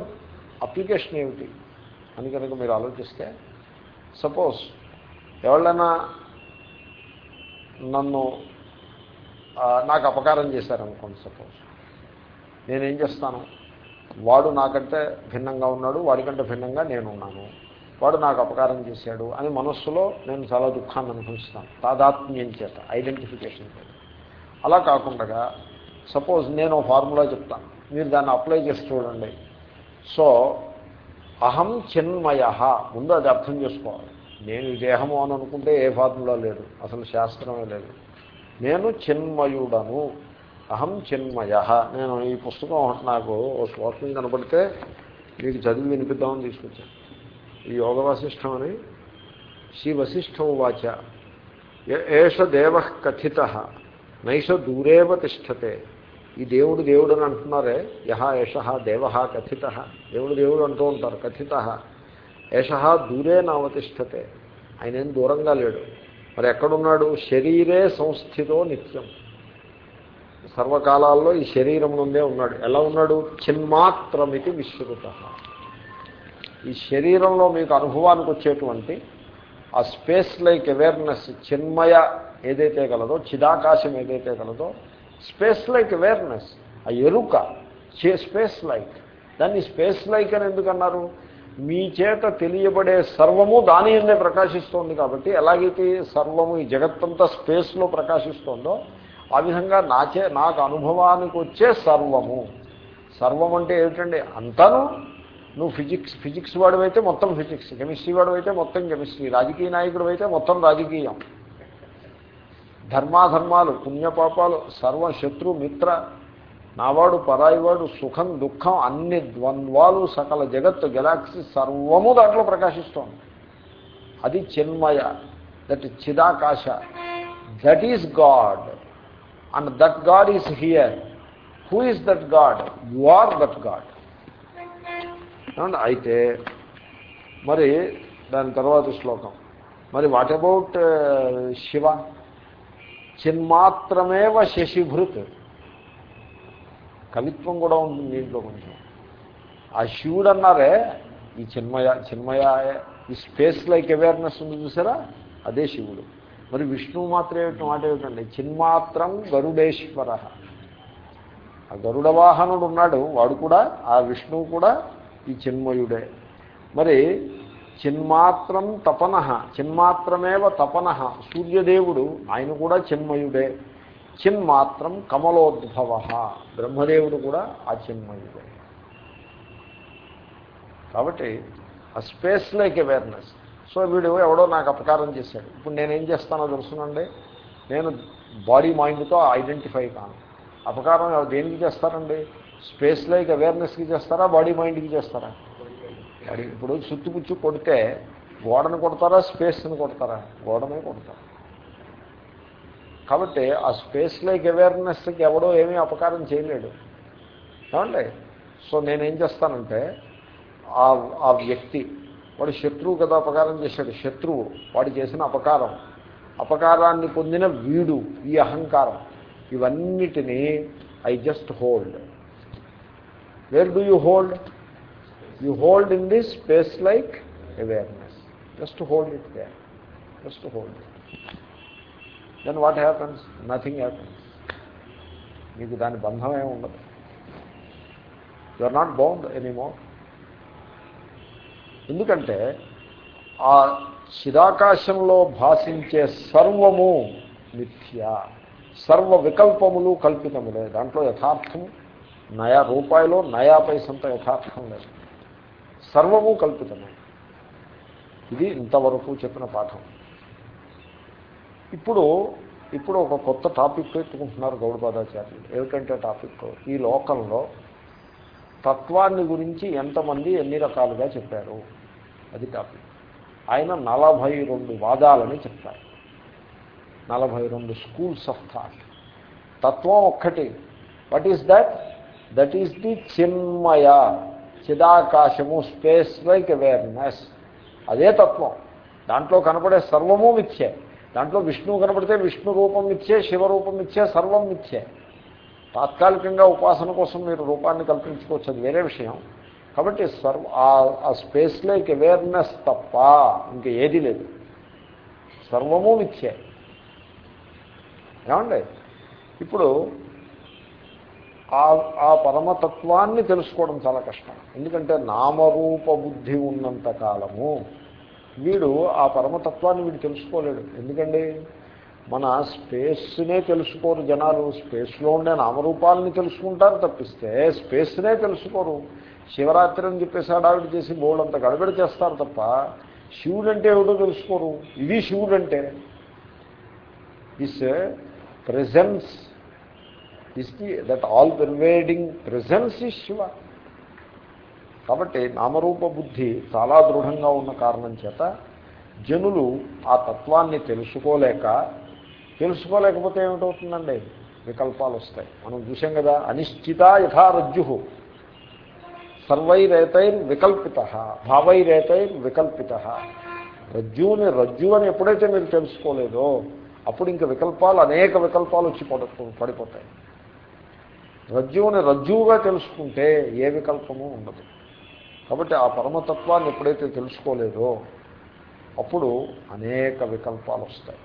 అప్లికేషన్ ఏమిటి అని కనుక మీరు ఆలోచిస్తే సపోజ్ ఎవరైనా నన్ను నాకు అపకారం చేశారనుకోండి సపోజ్ నేనేం చేస్తాను? వాడు నాకంటే భిన్నంగా ఉన్నాడు వాడికంటే భిన్నంగా నేనున్నాను. వాడు నాకు అపకారం చేశాడు అని మనస్సులో నేను చాలా దుఃఖాన్ని అనుభవిస్తాను. తాదాత్మ్యం చేత ఐడెంటిఫికేషన్ చేత. అలా కాకుండా సపోజ్ నేను ఫార్ములా చెప్తాను. మీరు దాన్ని అప్లై చేసి చూడండి. సో అహం చిన్మయ. ముందు అది అర్థం చేసుకోవాలి. నేను దేహము అని అనుకుంటే ఏ ఫార్ములా లేదు. అసలు శాస్త్రమే లేదు. నేను చిన్మయుడను. అహం చిన్మయ. నేను ఈ పుస్తకం నాకు ఓ శ్లోకం కనపడితే మీకు చదివి వినిపిద్దామని తీసుకొచ్చాను. ఈ యోగ వశిష్టం అని. శ్రీ వశిష్టం వాచ ఏష దేవ కథిత. నైష దూరేవ తిష్టతే. ఈ దేవుడు దేవుడు అని అంటున్నారే. యహ ఏష దేవ కథిత. దేవుడు దేవుడు అంటూ ఉంటారు. కథిత. ఏష దూరే నావతిష్టతే ఆయన ఏం దూరంగా లేడు. మరి ఎక్కడున్నాడు? శరీరే సంస్థితో నిత్యం. సర్వకాలాల్లో ఈ శరీరం నుండే ఉన్నాడు. ఎలా ఉన్నాడు? చిన్మాత్రమితి విశ్రుత. ఈ శరీరంలో మీకు అనుభవానికి వచ్చేటువంటి ఆ స్పేస్ లైక్ అవేర్నెస్ చిన్మయ ఏదైతే కలదో చిదాకాశం ఏదైతే కలదో స్పేస్ లైక్ అవేర్నెస్ ఆ ఎరుక స్పేస్ లైక్. దాన్ని స్పేస్ లైక్ అని ఎందుకన్నారు? మీ చేత తెలియబడే సర్వము దాని ప్రకాశిస్తోంది కాబట్టి ఎలాగైతే సర్వము ఈ జగత్తంతా స్పేస్లో ప్రకాశిస్తోందో ఆ విధంగా నాచే నాకు అనుభవానికి వచ్చే సర్వము. సర్వం అంటే ఏమిటండి? అంతాను నువ్వు ఫిజిక్స్ ఫిజిక్స్ వాడివైతే మొత్తం ఫిజిక్స్ కెమిస్ట్రీ వాడివైతే మొత్తం కెమిస్ట్రీ రాజకీయ నాయకుడు అయితే మొత్తం రాజకీయం. ధర్మాధర్మాలు పుణ్యపాపాలు సర్వ శత్రు మిత్ర నావాడు పరాయివాడు సుఖం దుఃఖం అన్ని ద్వంద్వాలు సకల జగత్తు గెలాక్సీ సర్వము దాంట్లో ప్రకాశిస్తోంది. అది చిన్మయ that చిదాకాశ. That is God. And that God is here who is that God you are that God అయితే మరి దాని తర్వాత శ్లోకం. మరి వాట్ అబౌట్ uh, శివ? చిన్మాత్రమేవ శశిభృత్. కవిత్వం కూడా ఉంటుంది దీంట్లో కొంచెం. ఆ శివుడు అన్నారే ఈ చిన్మయ చిన్మయ ఈ స్పేస్ లైక్ అవేర్నెస్ ఉంది చూసారా? అదే శివుడు. మరి విష్ణువు మాత్రం ఏమిటి? మాట ఏమిటండి? చిన్మాత్రం గరుడేశ్వర. ఆ గరుడ వాహనుడు ఉన్నాడు. వాడు కూడా ఆ విష్ణువు కూడా ఈ చిన్మయుడే. మరి చిన్మాత్రం తపన చిన్మాత్రమేవ తపన. సూర్యదేవుడు ఆయన కూడా చిన్మయుడే. చిన్మాత్రం కమలోద్భవ. బ్రహ్మదేవుడు కూడా ఆ చిన్మయుడే. కాబట్టి ఆ స్పేస్ లైక్ అవేర్నెస్ సో వీడు ఎవడో నాకు అపకారం చేశాడు. ఇప్పుడు నేనేం చేస్తానో తెలుసునండి. నేను బాడీ మైండ్తో ఐడెంటిఫై కాను. అపకారం దేనికి చేస్తారండి? స్పేస్ లైక్ అవేర్నెస్కి చేస్తారా? బాడీ మైండ్కి చేస్తారా? ఇప్పుడు సుత్తుపుచ్చు కొడితే గోడను కొడతారా? స్పేస్ని కొడతారా? గోడనే కొడతారు. కాబట్టి ఆ స్పేస్ లైక్ అవేర్నెస్కి ఎవడో ఏమీ అపకారం చేయలేడు. ఏమండి? సో నేనేం చేస్తానంటే ఆ వ్యక్తి వాడు శత్రువు కదా అపకారం చేశాడు. శత్రువు వాడు చేసిన అపకారం. అపకారాన్ని పొందిన వీడు ఈ అహంకారం. ఇవన్నిటినీ I just hold where do you hold you hold in this space like awareness just hold it they just hold it then what happens nothing happens మీకు దాని బంధమే ఉండదు. You are not bound anymore ఎందుకంటే ఆ చిరాకాశంలో భాషించే సర్వము మిథ్య సర్వ వికల్పములు కల్పితములే. దాంట్లో యథార్థము నయా రూపాయలో నయా పైసంత యథార్థం లేదు. సర్వము కల్పితమే. ఇది ఇంతవరకు చెప్పిన పాఠం. ఇప్పుడు ఇప్పుడు ఒక కొత్త టాపిక్ ఎత్తుకుంటున్నారు గౌడపాదాచార్యులు. ఏమిటంటే టాపిక్? ఈ లోకంలో తత్వాన్ని గురించి ఎంతమంది ఎన్ని రకాలుగా చెప్పారు? అది టాపిక్. ఆయన నలభై రెండు వాదాలని చెప్తారు నలభై రెండు స్కూల్స్ ఆఫ్ థాట్ తత్వం ఒక్కటి. What is that that is the చిన్మయ చిదాకాశము స్పేస్ లైక్ అవేర్నెస్ అదే తత్వం. దాంట్లో కనపడే సర్వము మిథ్యే. దాంట్లో విష్ణువు కనపడితే విష్ణు రూపం ఇచ్చే శివరూపం ఇచ్చే సర్వం ఇచ్చే తాత్కాలికంగా ఉపాసన కోసం మీరు రూపాన్ని కల్పించుకోవచ్చు. అది వేరే విషయం. కాబట్టి సర్వ ఆ స్పేస్ లైక్ అవేర్నెస్ తప్ప ఇంక ఏది లేదు. సర్వము మిథ్యే. ఏమండి? ఇప్పుడు ఆ పరమతత్వాన్ని తెలుసుకోవడం చాలా కష్టం. ఎందుకంటే నామరూప బుద్ధి ఉన్నంత కాలము వీడు ఆ పరమతత్వాన్ని వీడు తెలుసుకోలేడు. ఎందుకండి? మన స్పేస్నే తెలుసుకోరు జనాలు. స్పేస్లో ఉండే నామరూపాలని తెలుసుకుంటారు తప్పిస్తే స్పేస్నే తెలుసుకోరు. శివరాత్రి అని చెప్పేసి ఆవిడ చేసి బోల్డ్ అంత గడబడి చేస్తారు తప్ప శివుడు అంటే ఏమిటో తెలుసుకోరు. ఇది శివుడు అంటే this presence is the that all pervading presence ఈ శివ కాబట్టి నామరూప బుద్ధి చాలా దృఢంగా ఉన్న కారణం చేత జనులు ఆ తత్వాన్ని తెలుసుకోలేక తెలుసుకోలేకపోతే ఏమిటవుతుందండి? వికల్పాలు వస్తాయి. మనం చూసాం కదా అనిశ్చిత యథారజ్జు సర్వైరేతైర్ వికల్పిత భావైరేతైర్ వికల్పిత. రజ్జుని రజ్జు అని ఎప్పుడైతే మీరు తెలుసుకోలేదో అప్పుడు ఇంక వికల్పాలు అనేక వికల్పాలు వచ్చి పడిపోతాయి. రజ్జువుని రజ్జువుగా తెలుసుకుంటే ఏ వికల్పము ఉండదు. కాబట్టి ఆ పరమతత్వాన్ని ఎప్పుడైతే తెలుసుకోలేదో అప్పుడు అనేక వికల్పాలు వస్తాయి.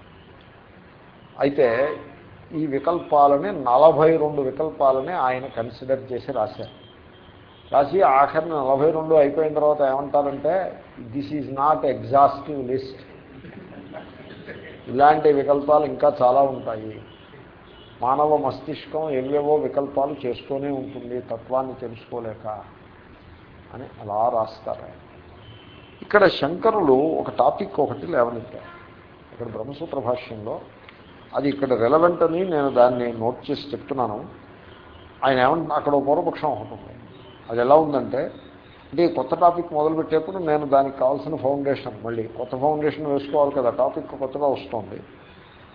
అయితే ఈ వికల్పాలని నలభై రెండు వికల్పాలని ఆయన కన్సిడర్ చేసి రాశారు. రాసి ఆఖరిని నలభై రెండు అయిపోయిన తర్వాత ఏమంటారంటే this is not exhaustive list ఇలాంటి వికల్పాలు ఇంకా చాలా ఉంటాయి. మానవ మస్తిష్కం ఏవేవో వికల్పాలు చేస్తూనే ఉంటుంది తత్వాన్ని తెలుసుకోలేక అని అలా రాస్తారు. ఇక్కడ శంకరులు ఒక టాపిక్ ఒకటి లేవనెత్తారు. ఇక్కడ బ్రహ్మసూత్ర భాష్యంలో అది ఇక్కడ రెలవెంట్ అని నేను దాన్ని నోట్ చేసి చెప్తున్నాను. ఆయన ఏమంటే అక్కడ పూర్వపక్షం ఒకటి ఉంది. అది ఎలా ఉందంటే అంటే కొత్త టాపిక్ మొదలుపెట్టేప్పుడు నేను దానికి కావాల్సిన ఫౌండేషన్ మళ్ళీ కొత్త ఫౌండేషన్ వేసుకోవాలి కదా టాపిక్ కొత్తగా వస్తుంది.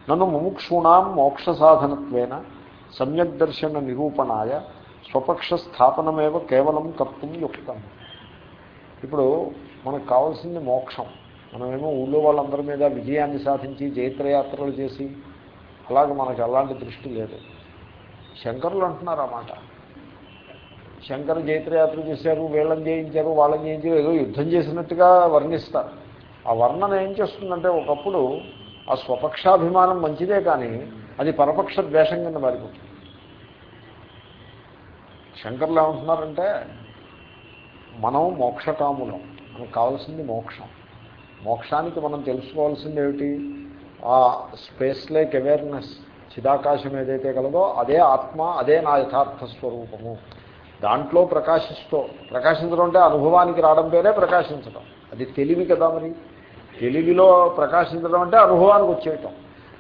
నన్ను ముముక్షుణాం మోక్ష సాధనత్వేన సమ్యక్ దర్శన నిరూపణాయ స్వపక్ష స్థాపనమేవ కేవలం కర్తం యుక్తం. ఇప్పుడు మనకు కావాల్సింది మోక్షం. మనమేమో ఊళ్ళో వాళ్ళందరి మీద విజయాన్ని సాధించి జైత్రయాత్రలు చేసి అలాగే మనకు అలాంటి దృష్టి లేదు. శంకరులు అంటున్నారు అన్నమాట శంకర జైత్రయాత్ర చేశారు వీళ్ళని జయించారు వాళ్ళని జయించారు ఏదో యుద్ధం చేసినట్టుగా వర్ణిస్తారు. ఆ వర్ణన ఏం చేస్తుందంటే ఒకప్పుడు ఆ స్వపక్షాభిమానం మంచిదే కానీ అది పరపక్ష ద్వేషం కింద మారిపోతుంది. శంకర్లు ఏమంటున్నారంటే మనం మోక్షకాములం మనకు కావాల్సింది మోక్షం. మోక్షానికి మనం తెలుసుకోవాల్సింది ఏమిటి? ఆ స్పేస్ లైక్ అవేర్నెస్ చిదాకాశం ఏదైతే కలదో అదే ఆత్మ అదే నా యథార్థ స్వరూపము. దాంట్లో ప్రకాశిస్తూ ప్రకాశించడం అంటే అనుభవానికి రావడం పేరే ప్రకాశించడం. అది తెలివి కదా మరి. తెలివిలో ప్రకాశించడం అంటే అనుభవానికి వచ్చేయటం.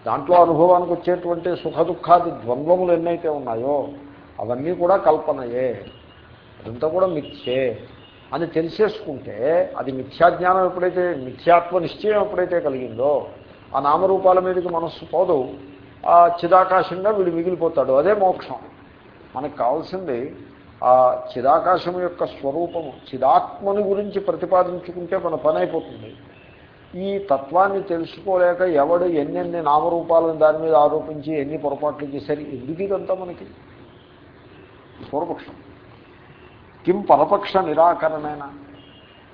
దాంట్లో అనుభవానికి వచ్చేటువంటి సుఖ దుఃఖాది ద్వంద్వములు ఎన్నైతే ఉన్నాయో అవన్నీ కూడా కల్పనయే. అదంతా కూడా మిథ్యే. అని తెలిసేసుకుంటే అది మిథ్యాజ్ఞానం ఎప్పుడైతే మిథ్యాత్మ నిశ్చయం ఎప్పుడైతే కలిగిందో ఆ నామరూపాల మీదకి మనస్సు పోదు. ఆ చిదాకాశంగా వీడు మిగిలిపోతాడు. అదే మోక్షం. మనకు కావాల్సింది ఆ చిదాకాశం యొక్క స్వరూపము చిదాత్మను గురించి ప్రతిపాదించుకుంటే మన పని అయిపోతుంది ఈ తత్వాన్ని తెలుసుకోలేక ఎవడు ఎన్నెన్ని నామరూపాలను దాని మీద ఆరోపించి ఎన్ని పొరపాట్లు చేశారు ఎందుకు ఇదంతా మనకి? పూర్వపక్షం. కిం పరపక్ష నిరాకరణైనా.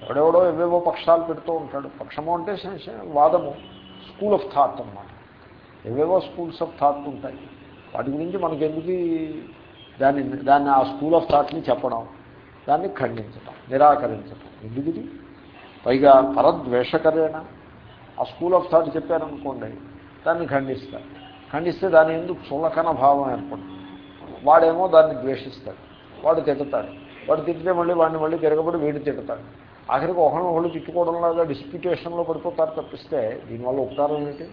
ఎవడెవడో ఎవేవో పక్షాలు పెడుతూ ఉంటాడు. పక్షము అంటే వాదము స్కూల్ ఆఫ్ థాట్ అనమాట ఎవేవో స్కూల్స్ ఆఫ్ థాట్ ఉంటాయి. వాటి గురించి మనకెందుకు దాన్ని దాన్ని ఆ స్కూల్ ఆఫ్ థాట్ని చెప్పడం దాన్ని ఖండించడం నిరాకరించడం ఎందుకు ఇది? పైగా పరద్వేషకరేణ ఆ స్కూల్ ఆఫ్ థాట్ చెప్పారనుకోండి దాన్ని ఖండిస్తారు. ఖండిస్తే దాని ఎందుకు చులకన భావం ఏర్పడుతుంది. వాడేమో దాన్ని ద్వేషిస్తాడు వాడు తిడతాడు. వాడు తిట్టితే మళ్ళీ వాడిని మళ్ళీ తిరగబడి వీడు తిడతాడు. ఆఖరికి ఒకరిని ఒకళ్ళు తిట్టుకోవడంలాగా డిస్ప్యూటేషన్లో పడిపోతారు తప్పిస్తే దీనివల్ల ఉపకారం ఏంటి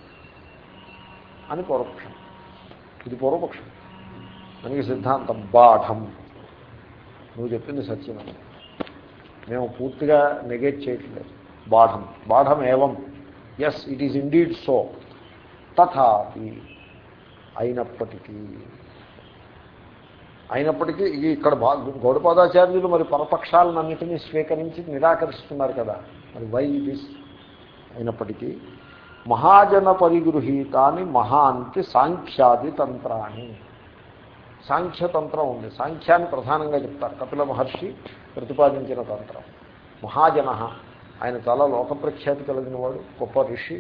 అని పూర్వపక్షం ఇది పూర్వపక్షం దానికి సిద్ధాంతం బాఠం నువ్వు చెప్పింది సత్యమని మేము పూర్తిగా నెగెట్ చేయట్లేదు. బాఢం బాఢం ఏవం? Yes it is indeed so తథాపి అయినప్పటికీ అయినప్పటికీ ఇది ఇక్కడ బా గౌడపాదాచార్యులు మరి పరపక్షాలన్నింటినీ స్వీకరించి నిరాకరిస్తున్నారు కదా. మరి వై దిస్ అయినప్పటికీ మహాజన పరిగృహీతాన్ని మహాంతి సాంఖ్యాది తంత్రాన్ని సాంఖ్యతంత్రం ఉంది. సాంఖ్యాన్ని ప్రధానంగా చెప్తారు. కపిల మహర్షి ప్రతిపాదించిన తంత్రం. మహాజన ఆయన చాలా లోకప్రఖ్యాతి కలిగిన వాడు గొప్ప ఋషి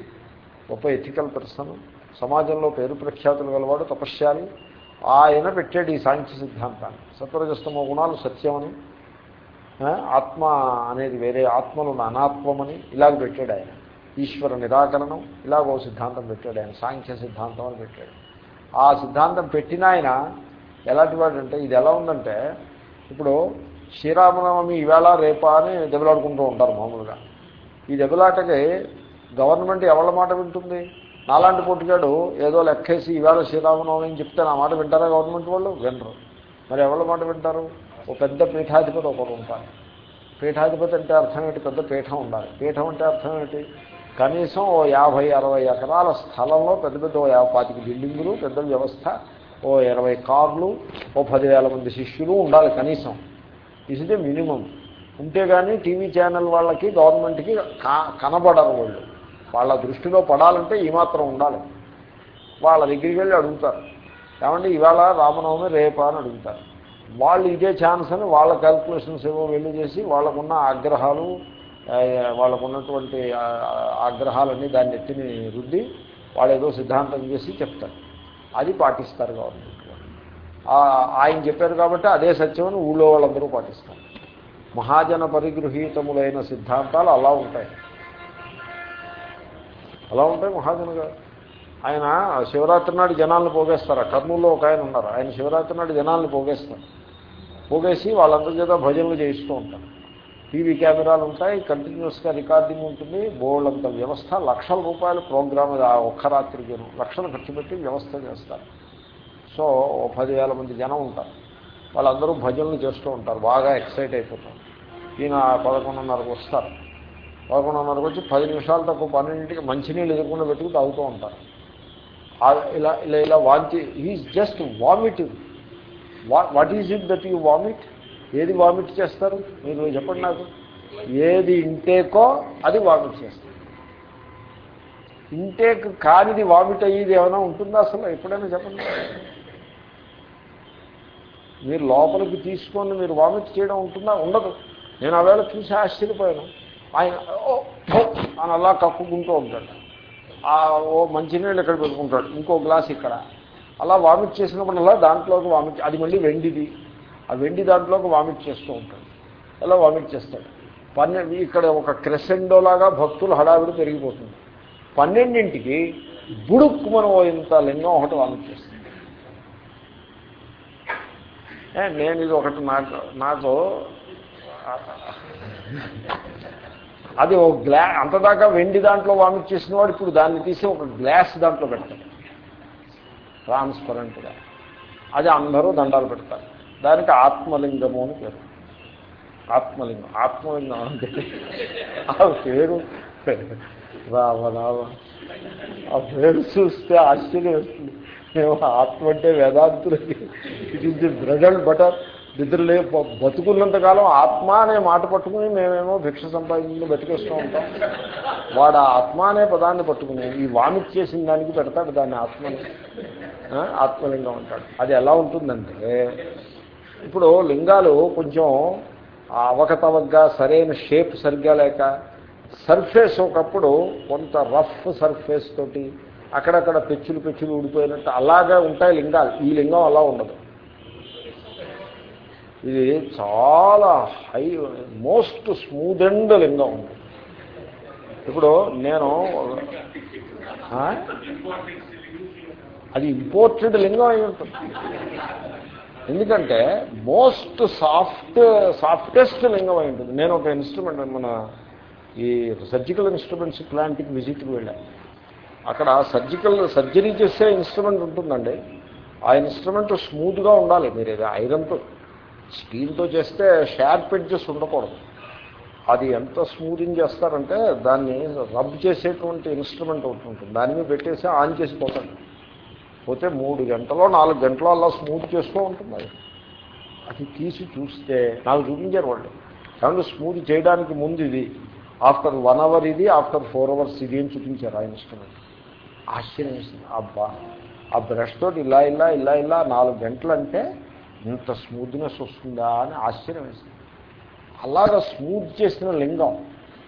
గొప్ప ఎథికల్ పర్సన్ సమాజంలో పేరు ప్రఖ్యాతులు గలవాడు తపస్యాలి ఆయన పెట్టాడు ఈ సాంఖ్య సిద్ధాంతాన్ని. సత్వరజస్తమ గుణాలు సత్యమని ఆత్మ అనేది వేరే ఆత్మలు అనాత్మమని ఇలాగ పెట్టాడు ఆయన. ఈశ్వర నిరాకరణం ఇలాగో సిద్ధాంతం పెట్టాడు ఆయన. సాంఖ్య సిద్ధాంతం అని పెట్టాడు. ఆ సిద్ధాంతం పెట్టిన ఆయన ఎలాంటి వాడు అంటే ఇది ఎలా ఉందంటే ఇప్పుడు శ్రీరామనవమి ఈవేళ రేపా అని దెబ్బలాడుకుంటూ ఉంటారు మామూలుగా. ఈ దెబ్బలాటకి గవర్నమెంట్ ఎవరి మాట వింటుంది? నాలాంటి పొట్టుగాడు ఏదో లెక్కేసి ఈవేళ శ్రీరామనవమి అని చెప్తే నా మాట వింటారా గవర్నమెంట్ వాళ్ళు? వినరు. మరి ఎవరి మాట వింటారు? ఓ పెద్ద పీఠాధిపతి ఒకరు ఉంటారు పీఠాధిపతి అంటే అర్థం ఏంటి? పెద్ద పీఠం ఉండాలి. పీఠం అంటే అర్థం ఏంటి? కనీసం ఓ యాభై అరవై ఎకరాల స్థలంలో పెద్ద పెద్ద ఓ యాభై పాతిక బిల్డింగులు పెద్ద వ్యవస్థ ఓ ఇరవై కార్లు ఓ పదివేల మంది శిష్యులు ఉండాలి కనీసం. ఇస్ ది మినిమం ఉంటే కానీ టీవీ ఛానల్ వాళ్ళకి గవర్నమెంట్కి కనబడరు వాళ్ళు. వాళ్ళ దృష్టిలో పడాలంటే ఈ మాత్రం ఉండాలి. వాళ్ళ దగ్గరికి వెళ్ళి అడుగుతారు. ఏమంటే ఇవాళ రామనవమి రేపా అని అడుగుతారు. వాళ్ళు ఇదే ఛాన్స్ అని వాళ్ళ క్యాల్కులేషన్స్ ఏవో వెళ్ళి చేసి వాళ్ళకున్న ఆగ్రహాలు వాళ్ళకున్నటువంటి ఆగ్రహాలన్నీ దాన్ని ఎత్తిని రుద్ది వాళ్ళు ఏదో సిద్ధాంతం చేసి చెప్తారు. అది పాటిస్తారు గవర్నమెంట్ ఆయన చెప్పారు కాబట్టి అదే సత్యమని ఊళ్ళో వాళ్ళందరూ పాటిస్తారు. మహాజన పరిగృహీతములైన సిద్ధాంతాలు అలా ఉంటాయి. అలా ఉంటాయి మహాజనగా ఆయన శివరాత్రి నాడు జనాలను పోగేస్తారు. కర్నూలులో ఒక ఆయన ఉన్నారు. ఆయన శివరాత్రి నాడు జనాలను పోగేస్తారు. పోగేసి వాళ్ళందరి చేత భజనలు చేయిస్తూ ఉంటారు. టీవీ కెమెరాలు ఉంటాయి కంటిన్యూస్గా రికార్డింగ్ ఉంటుంది బోల్డంత వ్యవస్థ లక్షల రూపాయల ప్రోగ్రామ్ ఒక్క రాత్రికి లక్షలు ఖర్చు పెట్టి వ్యవస్థ చేస్తారు. సో పదివేల మంది జనం ఉంటారు. వాళ్ళందరూ భజనలు చేస్తూ ఉంటారు బాగా ఎక్సైట్ అయిపోతారు. ఈయన పదకొండున్నరకు వస్తారు. పదకొండున్నరకు వచ్చి పది నిమిషాలు తక్కువ పన్నెండింటికి మంచినీళ్ళు ఎదుర్కొండ పెట్టుకుని తాగుతూ ఉంటారు. ఇలా ఇలా ఇలా వాంతి is just vomiting. What is it that you vomit? ఏది వామిట్ చేస్తారు? మీరు చెప్పండి నాకు. ఏది ఇంటేకో అది వామిట్ చేస్తారు. ఇంటేక్ కానిది వామిట్ అయ్యేది ఏమైనా ఉంటుందా అసలు? ఎప్పుడైనా చెప్పండి మీరు లోపలికి తీసుకొని మీరు వామిట్ చేయడం ఉంటుందా? ఉండదు. నేను ఆవేళ చూసి ఆశ్చర్యపోయాను. ఆయన ఓ అని అలా కక్కుకుంటూ ఉంటాడు. ఓ మంచినీళ్ళు ఇక్కడ పెట్టుకుంటాడు. ఇంకో గ్లాస్ ఇక్కడ. అలా వామిట్ చేసినప్పుడల్లా దాంట్లోకి వామిట్ అది మళ్ళీ వెండిది. ఆ వెండి దాంట్లోకి వామిట్ చేస్తూ ఉంటాడు. అలా వామిట్ చేస్తాడు. పన్నెండు ఇక్కడ ఒక క్రెసెండోలాగా భక్తులు హడావిడి పెరిగిపోతుంది. పన్నెండింటికి బుడుక్కుమని ఇంత లింగం ఒకటి వామిట్ చేస్తుంది నేను ఇది ఒకటి నాకు నాకు అది ఒక గ్లా అంతదాకా వెండి దాంట్లో వామిట్ చేసిన వాడు ఇప్పుడు దాన్ని తీసి ఒక గ్లాస్ దాంట్లో పెడతాడు. ట్రాన్స్పరెంట్గా అది అందరూ దండాలు పెడతారు. దానికి ఆత్మలింగము అని పేరు. ఆత్మలింగం ఆత్మలింగం అంటే ఆ పేరు రావ ఆ పేరు చూస్తే ఆశ్చర్యం వస్తుంది. మేము ఆత్మ అంటే వేదాంతులకి it is the bread and butter. నిద్రలే బతుకున్నంతకాలం ఆత్మ అనే మాట పట్టుకుని మేమేమో భిక్ష సంపాదించి బతికేస్తూ ఉంటాం. వాడు ఆ ఆత్మ అనే పదాన్ని పట్టుకుని ఈ వామిట్ చేసిన దానికి పెడతాడు దాన్ని ఆత్మని. ఆత్మలింగం అంటాడు. అది ఎలా ఉంటుందంటే ఇప్పుడు లింగాలు కొంచెం అవకతవకగా సరైన షేప్ సరిగ్గా లేక సర్ఫేస్ ఒకప్పుడు కొంత రఫ్ సర్ఫేస్ తోటి అక్కడక్కడ పెచ్చులు పెచ్చులు ఊడిపోయినట్టు అలాగే ఉంటాయి లింగాలు. ఈ లింగం అలా ఉండదు. ఇది చాలా హై మోస్ట్ స్మూత్ అండ్ లింగం ఉంది ఇప్పుడు నేను అది ఇంపోర్టెడ్ లింగం అయి ఉంటుంది. ఎందుకంటే మోస్ట్ సాఫ్ట్ సాఫ్టెస్ట్ లింగం అయి ఉంటుంది. నేను ఒక ఇన్స్ట్రుమెంట్ మన ఈ సర్జికల్ ఇన్స్ట్రుమెంట్స్ ప్లాంట్కి విజిట్కి వెళ్ళాను. అక్కడ సర్జికల్ సర్జరీ చేసే ఇన్స్ట్రుమెంట్ ఉంటుందండి. ఆ ఇన్స్ట్రుమెంట్ స్మూత్గా ఉండాలి. మీరు ఇది ఐరన్తో స్టీల్తో చేస్తే షార్ప్ ఎడ్జెస్ ఉండకూడదు. అది ఎంత స్మూతింగ్ చేస్తారంటే దాన్ని రబ్ చేసేటువంటి ఇన్స్ట్రుమెంట్ ఒకటి ఉంటుంది. దాన్ని పెట్టేసి ఆన్ చేసిపోతాడు పోతే మూడు గంటలో నాలుగు గంటలో అలా స్మూత్ చేస్తూ ఉంటుంది అది అది తీసి చూస్తే నాకు చూపించారు వాళ్ళు. కాబట్టి స్మూత్ చేయడానికి ముందు ఇది ఆఫ్టర్ వన్ అవర్ ఇది ఆఫ్టర్ ఫోర్ అవర్స్ ఇది అని చూపించారు ఆయన ఇన్స్ట్రుమెంట్ ఆశ్చర్యం అబ్బా ఆ బ్రష్ తోటి ఇలా ఇలా ఇలా ఇలా నాలుగు గంటలు అంటే ఇంత స్మూత్నెస్ వస్తుందా అని ఆశ్చర్యం వేసింది. అలాగా స్మూత్ చేసిన లింగం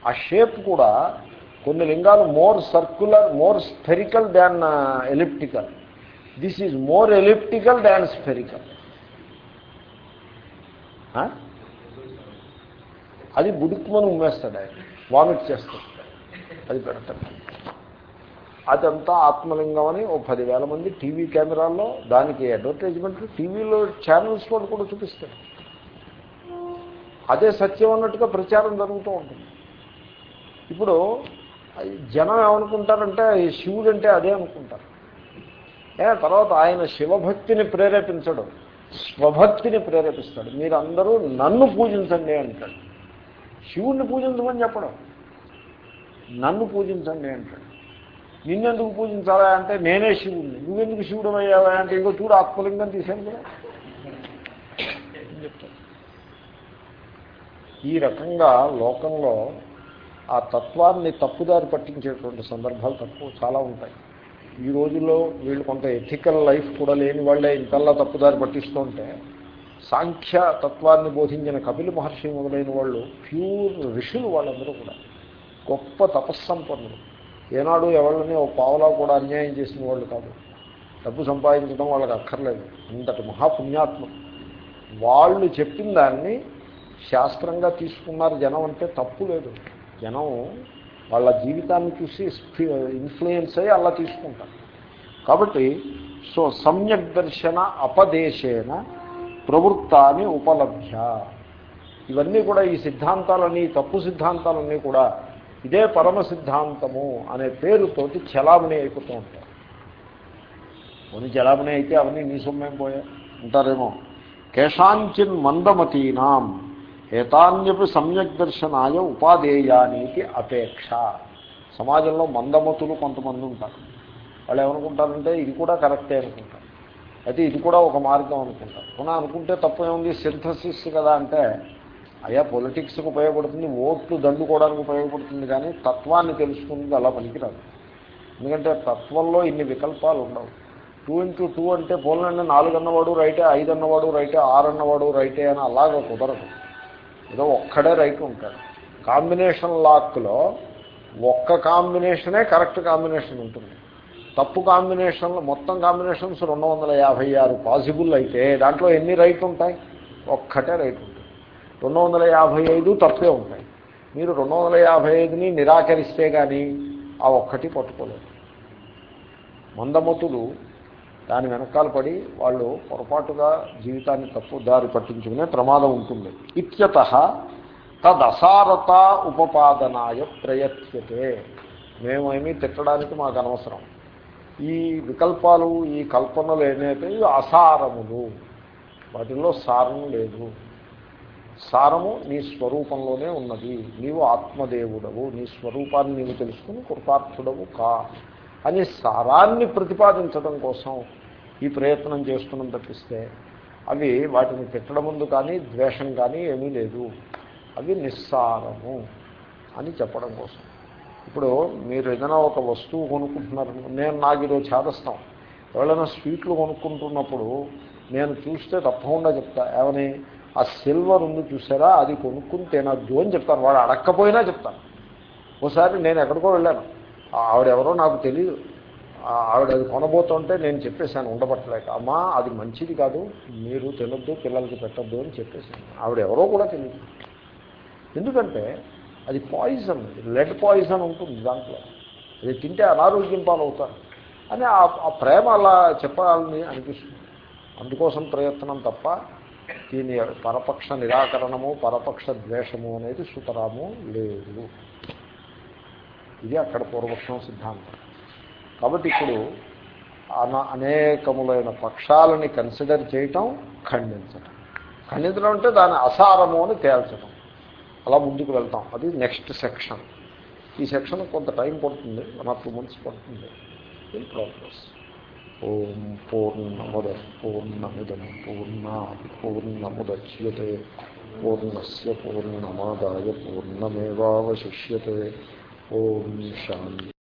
ఆ షేప్ కూడా కొన్ని లింగాలు more circular more spherical than elliptical this is more elliptical than spherical అది బుడుక్కుమని ఉమ్మేస్తాడు ఆయన. వామిట్ చేస్తాడు. అది పెడతాడు. అదంతా ఆత్మలింగం అని ఓ పదివేల మంది టీవీ కెమెరాల్లో దానికి అడ్వర్టైజ్మెంట్ టీవీలో ఛానల్స్ వాళ్ళు కూడా చూపిస్తారు. అదే సత్యం అన్నట్టుగా ప్రచారం జరుగుతూ ఉంటుంది. ఇప్పుడు జనం ఏమనుకుంటారంటే శివుడు అంటే అదే అనుకుంటారు. తర్వాత ఆయన శివభక్తిని ప్రేరేపించడం. స్వభక్తిని ప్రేరేపిస్తాడు. మీరందరూ నన్ను పూజించండి అంటాడు. శివుణ్ణి పూజించమని చెప్పడం. నన్ను పూజించండి అంటాడు. నిన్నెందుకు పూజించాలా అంటే నేనే శివుణ్ణి. నువ్వెందుకు శివుడు అయ్యావా అంటే ఇంకో చూడు ఆత్మలింగం తీసాను కదా ఈ రకంగా లోకంలో ఆ తత్వాన్ని తప్పుదారి పట్టించేటువంటి సందర్భాలు తక్కువ చాలా ఉంటాయి. ఈ రోజుల్లో వీళ్ళు కొంత ఎథికల్ లైఫ్ కూడా లేని వాళ్ళే ఇంతల్లా తప్పుదారి పట్టిస్తుంటే సాంఖ్య తత్వాన్ని బోధించిన కపిల మహర్షి మొదలైన వాళ్ళు ప్యూర్ ఋషులు వాళ్ళందరూ కూడా గొప్ప తపస్సంపన్నులు. ఏనాడు ఎవరిని ఓ పావలా కూడా అన్యాయం చేసిన వాళ్ళు కాదు. డబ్బు సంపాదించడం వాళ్ళకి అక్కర్లేదు. అంతటి మహాపుణ్యాత్మ. వాళ్ళు చెప్పిన దాన్ని శాస్త్రంగా తీసుకున్నారు జనం అంటే తప్పు లేదు. జనం వాళ్ళ జీవితాన్ని చూసి ఇన్ఫ్లుయెన్స్ అయ్యి అలా తీసుకుంటారు. కాబట్టి సో సమ్యక్ దర్శన అపదేశేన ప్రవృత్తాన్ని ఉపలభ్య. ఇవన్నీ కూడా ఈ సిద్ధాంతాలన్నీ తప్పు సిద్ధాంతాలన్నీ కూడా ఇదే పరమ సిద్ధాంతము అనే పేరుతోటి చలామణి అయిపోతూ ఉంటారు. కొన్ని చలామణి అయితే అవన్నీ నీ సొమ్మేం పోయా ఉంటారేమో. కేశాంచిన్ మందమతీనాం. ఏతాన్యపి సమ్యక్ దర్శనాయ ఉపాధేయానికి అపేక్ష. సమాజంలో మందమతులు కొంతమంది ఉంటారు. వాళ్ళు ఏమనుకుంటారంటే ఇది కూడా కరెక్టే అనుకుంటారు. అయితే ఇది కూడా ఒక మార్గం అనుకుంటారు. పునః అనుకుంటే తప్ప ఏముంది? సింథసిస్ కదా అంటే అయ్యా పొలిటిక్స్కి ఉపయోగపడుతుంది ఓట్లు దండుకోవడానికి ఉపయోగపడుతుంది కానీ తత్వాన్ని తెలుసుకుంది అలా పనికిరాదు. ఎందుకంటే తత్వంలో ఇన్ని వికల్పాలు ఉండవు. టూ ఇంటూ టూ అంటే పోలండి నాలుగు అన్నవాడు రైటే ఐదు అన్నవాడు రైటే ఆరు అన్నవాడు రైటే అని అలాగ కుదరదు. ఏదో ఒక్కడే రైట్ ఉంటాడు కాంబినేషన్ లాక్లో ఒక్క కాంబినేషనే కరెక్ట్ కాంబినేషన్ ఉంటుంది. తప్పు కాంబినేషన్లు మొత్తం కాంబినేషన్స్ రెండు వందల యాభై ఆరు పాసిబుల్ అయితే దాంట్లో ఎన్ని రైట్ ఉంటాయి? ఒక్కటే రైట్ ఉంటుంది. రెండు వందల యాభై ఐదు తప్పే ఉంటాయి. మీరు రెండు వందల యాభై ఐదుని నిరాకరిస్తే కానీ ఆ ఒక్కటి పట్టుకోలేదు మందమతులు దాని వెనకాల పడి వాళ్ళు పొరపాటుగా జీవితాన్ని తప్పు దారి పట్టించుకునే ప్రమాదం ఉంటుంది. ఇత్యత తదసారత ఉపపాదనాయ ప్రయత్యతే. మేమేమీ తిట్టడానికి మాకు అనవసరం. ఈ వికల్పాలు ఈ కల్పనలు ఏమైతే ఇవి అసారములు. వాటిల్లో సారం లేదు. సారము నీ స్వరూపంలోనే ఉన్నది. నీవు ఆత్మదేవుడవు. నీ స్వరూపాన్ని నీవు తెలుసుకుని కృపార్థుడవు కా. అని సారాన్ని ప్రతిపాదించడం కోసం ఈ ప్రయత్నం చేస్తున్నాం తప్పిస్తే అవి వాటిని తిట్టడం ముందు కానీ ద్వేషం కానీ ఏమీ లేదు. అవి నిస్సారము అని చెప్పడం కోసం. ఇప్పుడు మీరు ఏదైనా ఒక వస్తువు కొనుక్కుంటున్నారు. నేను నాకు ఈరోజు చేదస్తాం. ఎవరైనా స్వీట్లు కొనుక్కుంటున్నప్పుడు నేను చూస్తే తప్పకుండా చెప్తా. ఏమని? ఆ సిల్వర్ ఉంది చూసారా? అది కొనుక్కుని తినద్దు అని చెప్తాను. వాడు అడక్కపోయినా చెప్తాను. ఒకసారి నేను ఎక్కడికో వెళ్ళాను. ఆవిడెవరో నాకు తెలియదు ఆవిడ అది కొనబోతుంటే నేను చెప్పేశాను ఉండబట్టలేక. అమ్మా అది మంచిది కాదు మీరు తినొద్దు పిల్లలకి పెట్టద్దు అని చెప్పేశాను. ఆవిడెవరో కూడా తెలియదు ఎందుకంటే అది పాయిజన్ లెడ్ పాయిజన్ ఉంటుంది దాంట్లో. అది తింటే అనారోగ్యం పాలవుతారు. అని ఆ ప్రేమ అలా చెప్పాలని అనిపిస్తుంది. అందుకోసం ప్రయత్నం తప్ప దీని పరపక్ష నిరాకరణము పరపక్ష ద్వేషము అనేది సుతరాము లేదు. ఇది అక్కడ పూర్వపక్షం సిద్ధాంతం. కాబట్టి ఇప్పుడు అనేకములైన పక్షాలని కన్సిడర్ చేయటం ఖండించటం. ఖండించడం అంటే దాని అసారము అని తేల్చడం అలా ముందుకు వెళ్తాం. అది నెక్స్ట్ సెక్షన్. ఈ సెక్షన్ కొంత టైం పడుతుంది. వన్ ఆర్ టూ మంత్స్ పడుతుంది. In progress. ఓం పూర్ణముద పూర్ణమిదం పూర్ణా పూర్ణముద్యతే. పూర్ణస్ పూర్ణమాదాయ పూర్ణమేవాశిష్యే ఓం శాంతి